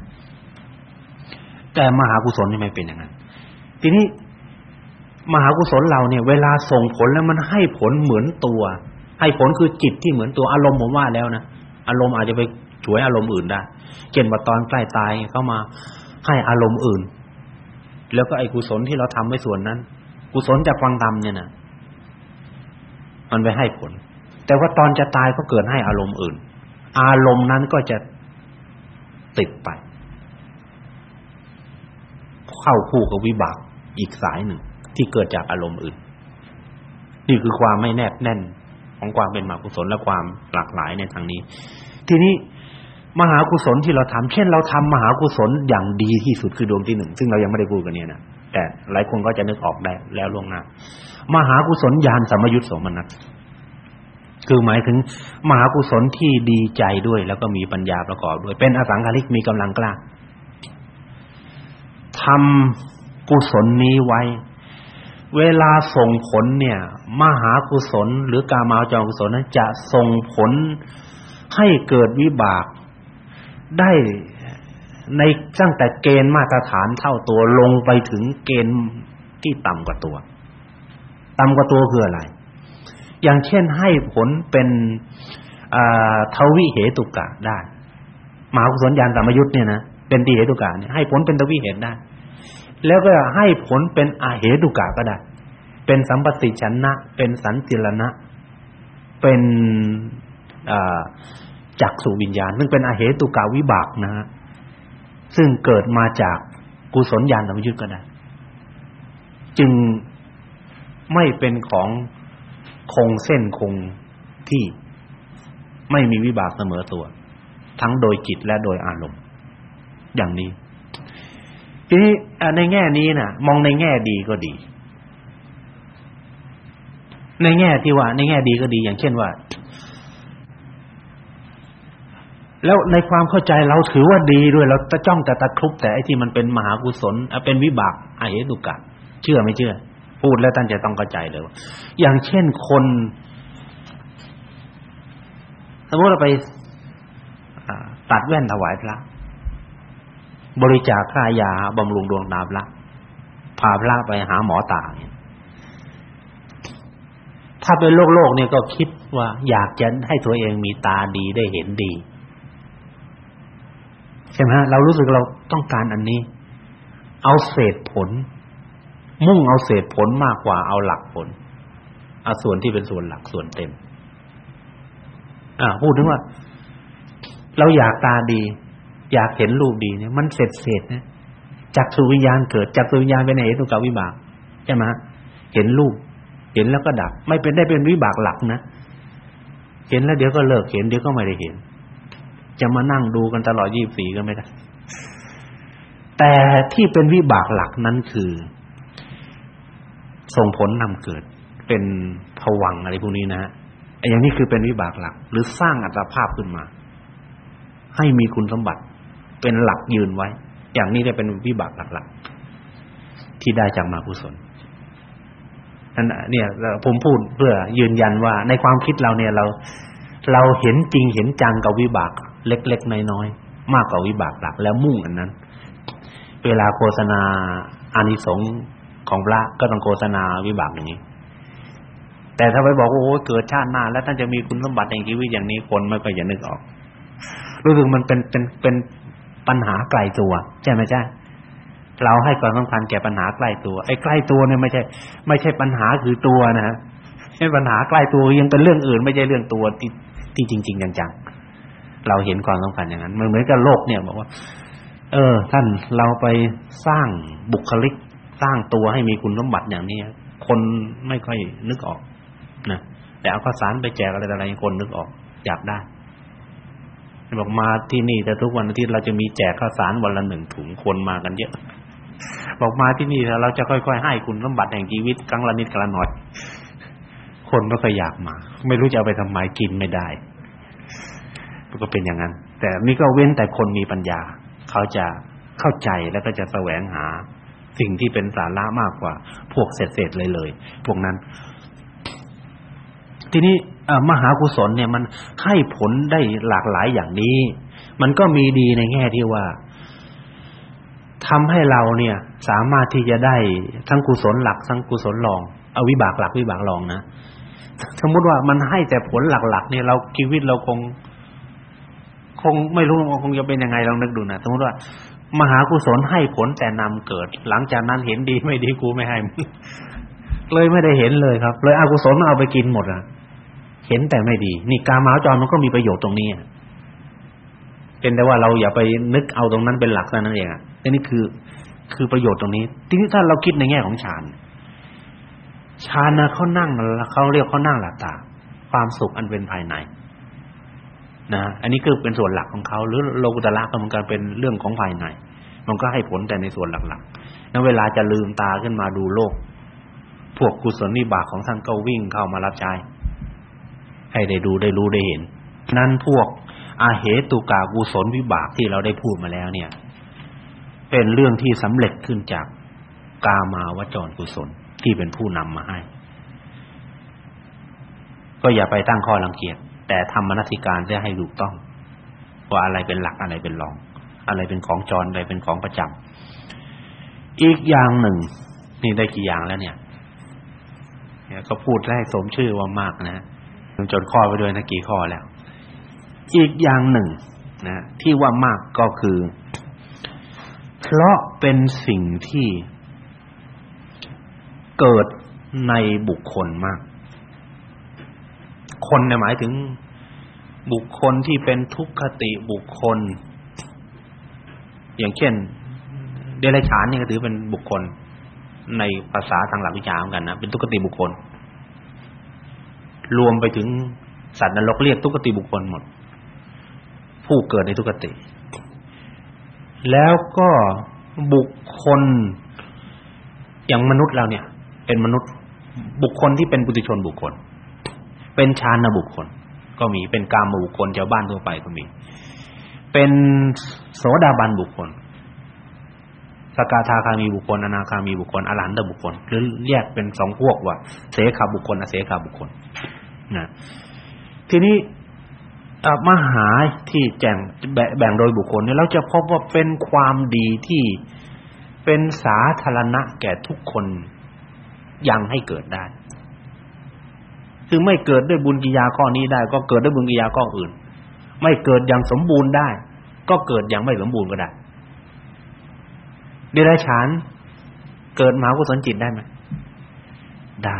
แต่มหากุศลนี่ไม่เป็นอย่างนั้น ทีนี้ มหากุศลเราเนี่ย เวลาส่งผลแล้วมันให้ผลเหมือนตัว ให้ผลคือจิตที่เหมือนตัวอารมณ์ผมว่าแล้วนะอารมณ์อาจจะไปช่วยอารมณ์อื่นได้เช่นว่าตอนใกล้ตายเข้ามาให้อารมณ์อื่น แล้วก็ไอ้กุศลที่เราทำไว้ส่วนนั้น กุศลจากฟังธรรมเนี่ยนะมันไปให้ผล แต่ว่าตอนจะตายก็เกิดให้อารมณ์อื่น อารมณ์นั้นก็จะติดไป เข้าคู่กับวิบากอีกสายหนึ่ง ที่เกิดจากอารมณ์อื่น นี่คือความไม่แนบแน่นของความเป็นมหากุศลและความหลากหลายในทางนี้ ทีนี้มหากุศลที่เราทำเช่นเราทำมหากุศลอย่างดีที่สุดคือดวงที่หนึ่งซึ่งเรายังไม่ได้พูดกันเนี่ยนะแต่หลายคนก็จะนึกออกได้แล้วล่วงหน้ามหากุศลญาณสัมยุตสมนัสคือหมายถึง มหากุศลที่ดีใจด้วย แล้วก็มีปัญญาประกอบด้วย เป็นอสังขาริกมีกำลังกล้าทำกุศลนี้ไว้ เวลาส่งผลเนี่ยมหากุศล หรือกามาจรกุศลนั้นจะส่งผลให้เกิดวิบาก ได้ในตั้งแต่เกณฑ์มาตรฐานเท่าตัวลงไปถึงเกณฑ์ที่ต่ำกว่าตัว ต่ำกว่าตัวคืออะไร อย่างเช่นให้ผลเป็นทวิเหตุกะได้มหากุศลญาณสัมยุตเนี่ยนะเป็นติเหตุกะเนี่ยให้ผลเป็นทวิเหตุได้ แล้วก็ให้ผลเป็นอาเหตุกะก็ได้ เป็นสัมปติชนะ เป็นสันติรณะเป็นจักสุวิญญาณซึ่งเป็นอาเหตุกาวิบากนะฮะซึ่งเกิดมาจากกุศลญาณธรรมยุทธก็ได้ จึงไม่เป็นของคงเส้นคงที่ไม่มีวิบากเสมอตัว ทั้งโดยจิตและโดยอารมณ์ อย่างนี้ ทีนี้ในแง่นี้นะ่ะ มองในแง่ดีก็ดี ในแง่ที่ว่า ในแง่ดีก็ดี อย่างเช่นว่า แล้วในความเข้าใจเราถือว่าดีด้วยเราจะจ้องแต่ตะครุบแต่ไอ้ที่มันเป็นมหากุศลเป็นวิบากอเหตุกะเชื่อไม่เชื่อ พูดแล้วท่านจะต้องเข้าใจเลยอย่างเช่นคนสมมติเราไปตัดแว่นถวายพระ บริจาคค่ายาบำรุงดวงตาพระพาพระไปหาหมอตาเนี่ยถ้าเป็นโลกโลกเนี่ยก็คิดว่าอยากจะให้ตัวเองมีตาดีได้เห็นดีใช่ไหมเรารู้สึกเราต้องการอันนี้ เอาเศษผล มุ่งเอาเศษผลมากกว่าเอาหลักผลเอาส่วนที่เป็นส่วนหลักส่วนเต็ม อ่าพูดถึงว่า เราอยากตาดี อยากเห็นรูปดีเนี่ยมันเสร็จเสร็จนะจากสุวิญญาณเกิดจากสุวิญญาณเป็นไหนตุกวิบากใช่ไหมเห็นรูป เห็นแล้วก็ดับ ไม่เป็นได้เป็นวิบากหลักนะเห็นแล้วเดี๋ยวก็เลิกเห็นเดี๋ยวก็ไม่ได้เห็น จะมานั่งดูกันตลอด24ก็ไม่ได้ แต่ที่เป็นวิบากหลักนั้นคือ ส่งผลนำเกิด เป็นผวังอะไรพวกนี้นะไอ้อย่างนี้คือเป็นวิบากหลัก หรือสร้างอัตภาพขึ้นมา ให้มีคุณสมบัติ เป็นหลักยืนไว้ อย่างนี้ได้เป็นวิบากหลักๆที่ได้จากมากุศลนั่นเนี่ยผมพูดเพื่อยืนยันว่า ในความคิดเราเนี่ยเรา เราเห็นจริงเห็นจังกับวิบาก เล็กๆน้อยๆมากกว่าวิบากหลัก แล้วมุ่งอันนั้น เวลาโฆษณาอานิสงส์ของพระก็ต้องโฆษณาวิบากอย่างนี้ แต่ถ้าไปบอกว่าโอ้เกิดชาติหน้าแล้วท่านจะมีคุณสมบัติแห่งชีวิตอย่างนี้คนไม่ค่อยจะนึกออก รู้สึกมันเป็นเป็นเป็น ปัญหาไกลตัวใช่ไหมจ้าเราให้ความสำคัญแก่ปัญหาใกล้ตัวไอ้ใกล้ตัวเนี่ยไม่ใช่ ไม่ใช่ปัญหาคือตัวนะฮะใช่ปัญหาใกล้ตัวยังเป็นเรื่องอื่น ไม่ใช่เรื่องตัวที่ที่จริง ๆ จังๆเราเห็นความสำคัญอย่างนั้นมันเหมือนกับโลกเนี่ยบอกว่า เออ ท่านเราไปสร้างบุคลิกสร้างตัวให้มีคุณสมบัติอย่างนี้คนไม่ค่อยนึกออกนะแต่เอาข้าวสารไปแจกอะไรอะไรคนนึกออกอยากได้ บอกมาที่นี่ แต่ทุกวันอาทิตย์เราจะมีแจกข้าวสารวันละหนึ่งถุงคนมากันเยอะบอกมาที่นี่เราจะค่อยๆให้คุณสมบัติแห่งชีวิตครั้งละนิดครั้งละหน่อย คนไม่ค่อยอยากมา ไม่รู้จะเอาไปทำไมกินไม่ได้ก็เป็นอย่างนั้น แต่นี่ก็เว้นแต่คนมีปัญญา เขาจะเข้าใจแล้วก็จะแสวงหา สิ่งที่เป็นสาระมากกว่า พวกเศษๆเลยเลยพวกนั้น ทีนี้ มหากุศลเนี่ยมันให้ผลได้หลากหลายอย่างนี้ มันก็มีดีในแง่ที่ว่าทำให้เราเนี่ย สามารถที่จะได้ทั้งกุศลหลักทั้งกุศลรองเอาวิบากหลักวิบากรองนะสมมติว่ามันให้แต่ผลหลักๆเนี่ยเราชีวิตเราคง คงไม่รู้คงจะเป็นยังไงลองนึกดูนะสมมติว่ามหากุศลให้ผลแต่นำเกิด หลังจากนั้นเห็นดีไม่ดีกูไม่ให้เลยไม่ได้เห็นเลยครับ เลยอกุศลมันเอาไปกินหมดอะ เห็นแต่ไม่ดี นี่กามาจรมันก็มีประโยชน์ตรงนี้เป็นแต่ว่าเราอย่าไปนึกเอาตรงนั้นเป็นหลักนั่นเองอะนี่คือคือประโยชน์ตรงนี้ ทีนี้ถ้าเราคิดในแง่ของฌานฌานนะเขานั่งเขาเรียกเขานั่งหลับตา ความสุขอันเป็นภายในนะอันนี้คือเป็นส่วนหลักของเขาหรือโลกุตละก็เหมือนกันเป็นเรื่องของภายใน มันก็ให้ผลแต่ในส่วนหลักๆแล้วเวลาจะลืมตาขึ้นมาดูโลก พวกกุศลนิบากของท่านก็วิ่งเข้ามารับใช้ ให้ได้ดูได้รู้ได้เห็น นั้นพวกอาเหตุกากุศลวิบากที่เราได้พูดมาแล้วเนี่ย เป็นเรื่องที่สำเร็จขึ้นจากกามาวจรกุศลที่เป็นผู้นำมาให้ ก็อย่าไปตั้งข้อรังเกียจแต่ทำมนสิการจะให้ถูกต้องว่าอะไรเป็นหลักอะไรเป็นรอง อะไรเป็นของจรอะไรเป็นของประจำอีกอย่างหนึ่ง นี่ได้กี่อย่างแล้วเนี่ยเนี่ยก็พูดให้สมชื่อว่ามากนะ จนข้อไปด้วยนะกี่ข้อแล้ว อีกอย่างหนึ่งนะที่ว่ามากก็คือ เพราะเป็นสิ่งที่เกิดในบุคคลมาก คนเนี่ยหมายถึงบุคคลที่เป็นทุกขติบุคคล อย่างเช่น เดรัจฉานนี่ก็ถือเป็นบุคคล ในภาษาทางหลักวิชาเหมือนกันนะเป็นทุกขติบุคคล รวมไปถึงสัตว์นรกเรียกทุกติบุคคลหมด ผู้เกิดในทุกติ แล้วก็บุคคล อย่างมนุษย์เราเนี่ย เป็นมนุษย์บุคคลที่เป็นปุถุชนบุคคล เป็นฌานบุคคล ก็มีเป็นกามบุคคลชาวบ้านทั่วไปก็มี เป็นโสดาบันบุคคลสกทาคามีบุคคลอนาคามีบุคคลอรหันตบุคคล หรือแยกเป็นสองพวกว่าเสขาบุคคลอเสขาบุคคล นะทีนี้มหาที่แจ้งแบ่งโดยบุคคลเนี่ยเราจะพบว่าเป็นความดีที่เป็นสาธารณะแก่ทุกคนยังให้เกิดได้ คือไม่เกิดด้วยบุญกิยาข้อนี้ได้ ก็เกิดด้วยบุญกิยาข้ออื่น ไม่เกิดอย่างสมบูรณ์ได้ ก็เกิดอย่างไม่สมบูรณ์ก็ได้เดรัจฉานเกิดมหากุศลจิตได้ไหมได้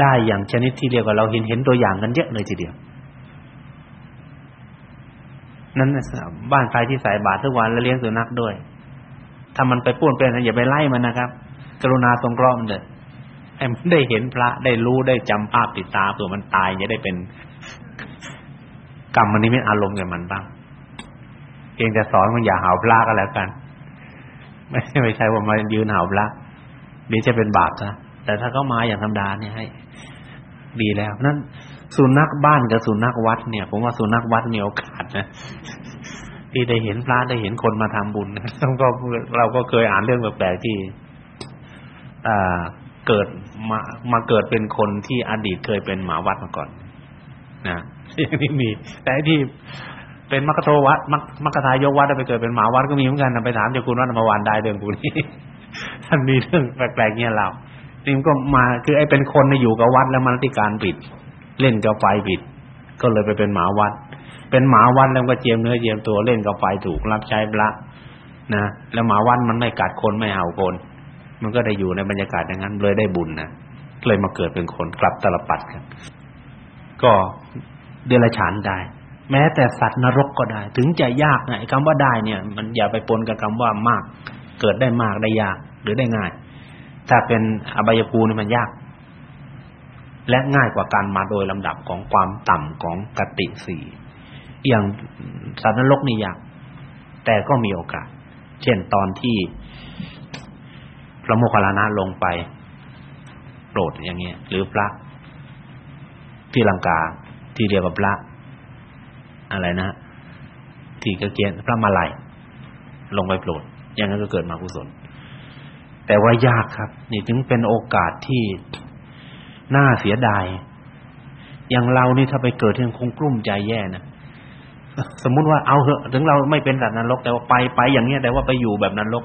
ได้อย่างชนิดที่เรียกว่าเราเห็นเห็นตัวอย่างกันเยอะเลยทีเดียว นั้นบ้านใครที่ใส่บาตรทุกวันแล้วเลี้ยงสุนัขด้วย ถ้ามันไปป้วนเปี้ยนอย่าไปไล่มันนะครับ กรุณาสงเคราะห์มันเถอะให้มันได้เห็นพระได้รู้ได้จำภาพติดตาเผื่อมันตายจะได้เป็นกรรมมันนี้ไม่อารมณ์กับมันบ้างเองจะสอนมันอย่าหาวพระก็แล้วกัน ไม่ไม่ใช่ว่ามายืนหาวพระเดี๋ยวจะเป็นบาปนะ แต่ถ้าเขามาอย่างธรรมดาเนี่ยให้ ดีแล้วนั้นสุนัขบ้านกับสุนัขวัดเนี่ย ผมว่าสุนัขวัดมีโอกาสนะที่ได้เห็นพระได้เห็นคนมาทำบุญเราก็เราก็เคยอ่านเรื่องแปลกๆที่อ่าเกิดมามาเกิดเป็นคนที่อดีตเคยเป็นหมาวัดมาก่อนนะอย่างนี้มี แต่ที่เป็นมัคคโทวัดมัคมัคคทายกวัดไปเกิดเป็นหมาวัดก็มีเหมือนกันนะไปถามเจ้าคุณวัดมาวานได้เรื่องกูนี้ท่านมีเรื่องแปลกๆเงี้ยเรา นี่มันก็มาคือไอ้เป็นคนอยู่กับวัดแล้วมันติการผิด เล่นกับไฟผิด ก็เลยไปเป็นหมาวัด เป็นหมาวัดแล้วก็เจียมเนื้อเจียมตัวเล่นกับไฟถูกรับใช้พระนะแล้วหมาวัดมันไม่กัดคนไม่เห่าคน มันก็ได้อยู่ในบรรยากาศอย่างนั้น เลยได้บุญนะเลยมาเกิดเป็นคนกลับตลปัดกันก็เดรัจฉานได้ แม้แต่สัตว์นรกก็ได้ ถึงจะยากนะคำว่าได้เนี่ย มันอย่าไปปนกับคำว่ามาก เกิดได้มากได้ยากหรือได้ง่าย ถ้าเป็นอบายภูนี่มันยาก และง่ายกว่าการมาโดยลำดับของความต่ำของกติสี่อย่างสัตว์นรกนี่ยากแต่ก็มีโอกาส เช่นตอนที่พระโมคคัลลานะลงไปโปรดอย่างเงี้ย หรือพระที่ลังกาที่เรียกว่าพระอะไรนะที่กระเกียนพระมาลัยลงไปโปรดอย่างนั้นก็เกิดมากุศล แต่ว่ายากครับ นี่ถึงเป็นโอกาสที่น่าเสียดาย อย่างเรานี่ถ้าไปเกิดที่คงกลุ้มใจแย่นะสมมุติว่าเอาเหอะถึงเราไม่เป็นสัตว์นรก แต่ว่าไปไปอย่างเงี้ยแต่ว่าไปอยู่แบบนรก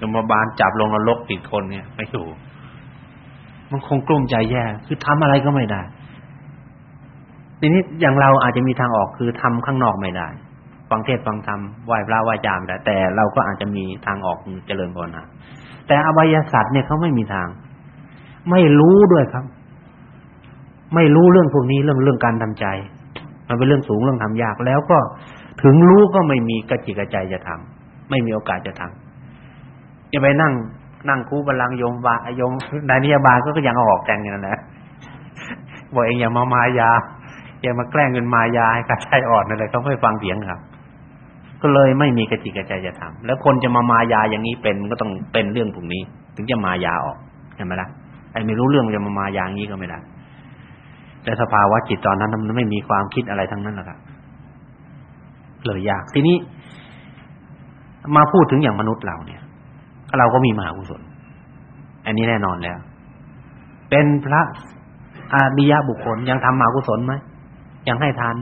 ยมบาลจับลงนรกติดคนเนี่ยไม่อยู่มันคงกลุ้มใจแย่ คือทำอะไรก็ไม่ได้ทีนี้อย่างเราอาจจะมีทางออกคือทำข้างนอกไม่ได้ ฟังเทศฟังธรรมไหว้พระไหว้จามแต่เราก็อาจจะมีทางออกเจริญภาวนาแต่อบายสัตว์เนี่ยเขาไม่มีทาง ไม่รู้ด้วยครับ ไม่รู้เรื่องพวกนี้เรื่องเรื่องการทำใจ มันเป็นเรื่องสูงเรื่องทำยากแล้วก็ถึงรู้ก็ไม่มีกระจิกกระใจจะทำไม่มีโอกาสจะทำจะไปนั่ง นั่งคูบัลลังโยมบาโยมนายนิยบาลก็ยังเอาออกแต่งอย่างนั้นแหละบอกเองอย่ามามายาอย่ามาแกล้งเป็นมายาให้กระชายอ่อนอะไรเขาไม่ฟังเสียงครับ ก็เลยไม่มีกระจิกกระใจจะทำแล้วคนจะมามายาอย่างนี้เป็นก็ต้องเป็นเรื่องพวกนี้ ถึงจะมายาออกเห็นไหมล่ะไอ้ไม่รู้เรื่องจะมามายาอย่างนี้ก็ไม่ได้แต่สภาวะจิตตอนนั้นมันไม่มีความคิดอะไรทั้งนั้นแหละครับเลยยากทีนี้ มาพูดถึงอย่างมนุษย์เราเนี่ยเราก็มีมหากุศลอันนี้แน่นอนแล้ว เป็นพระอริยบุคคลยังทำมหากุศลไหมยังให้ทาน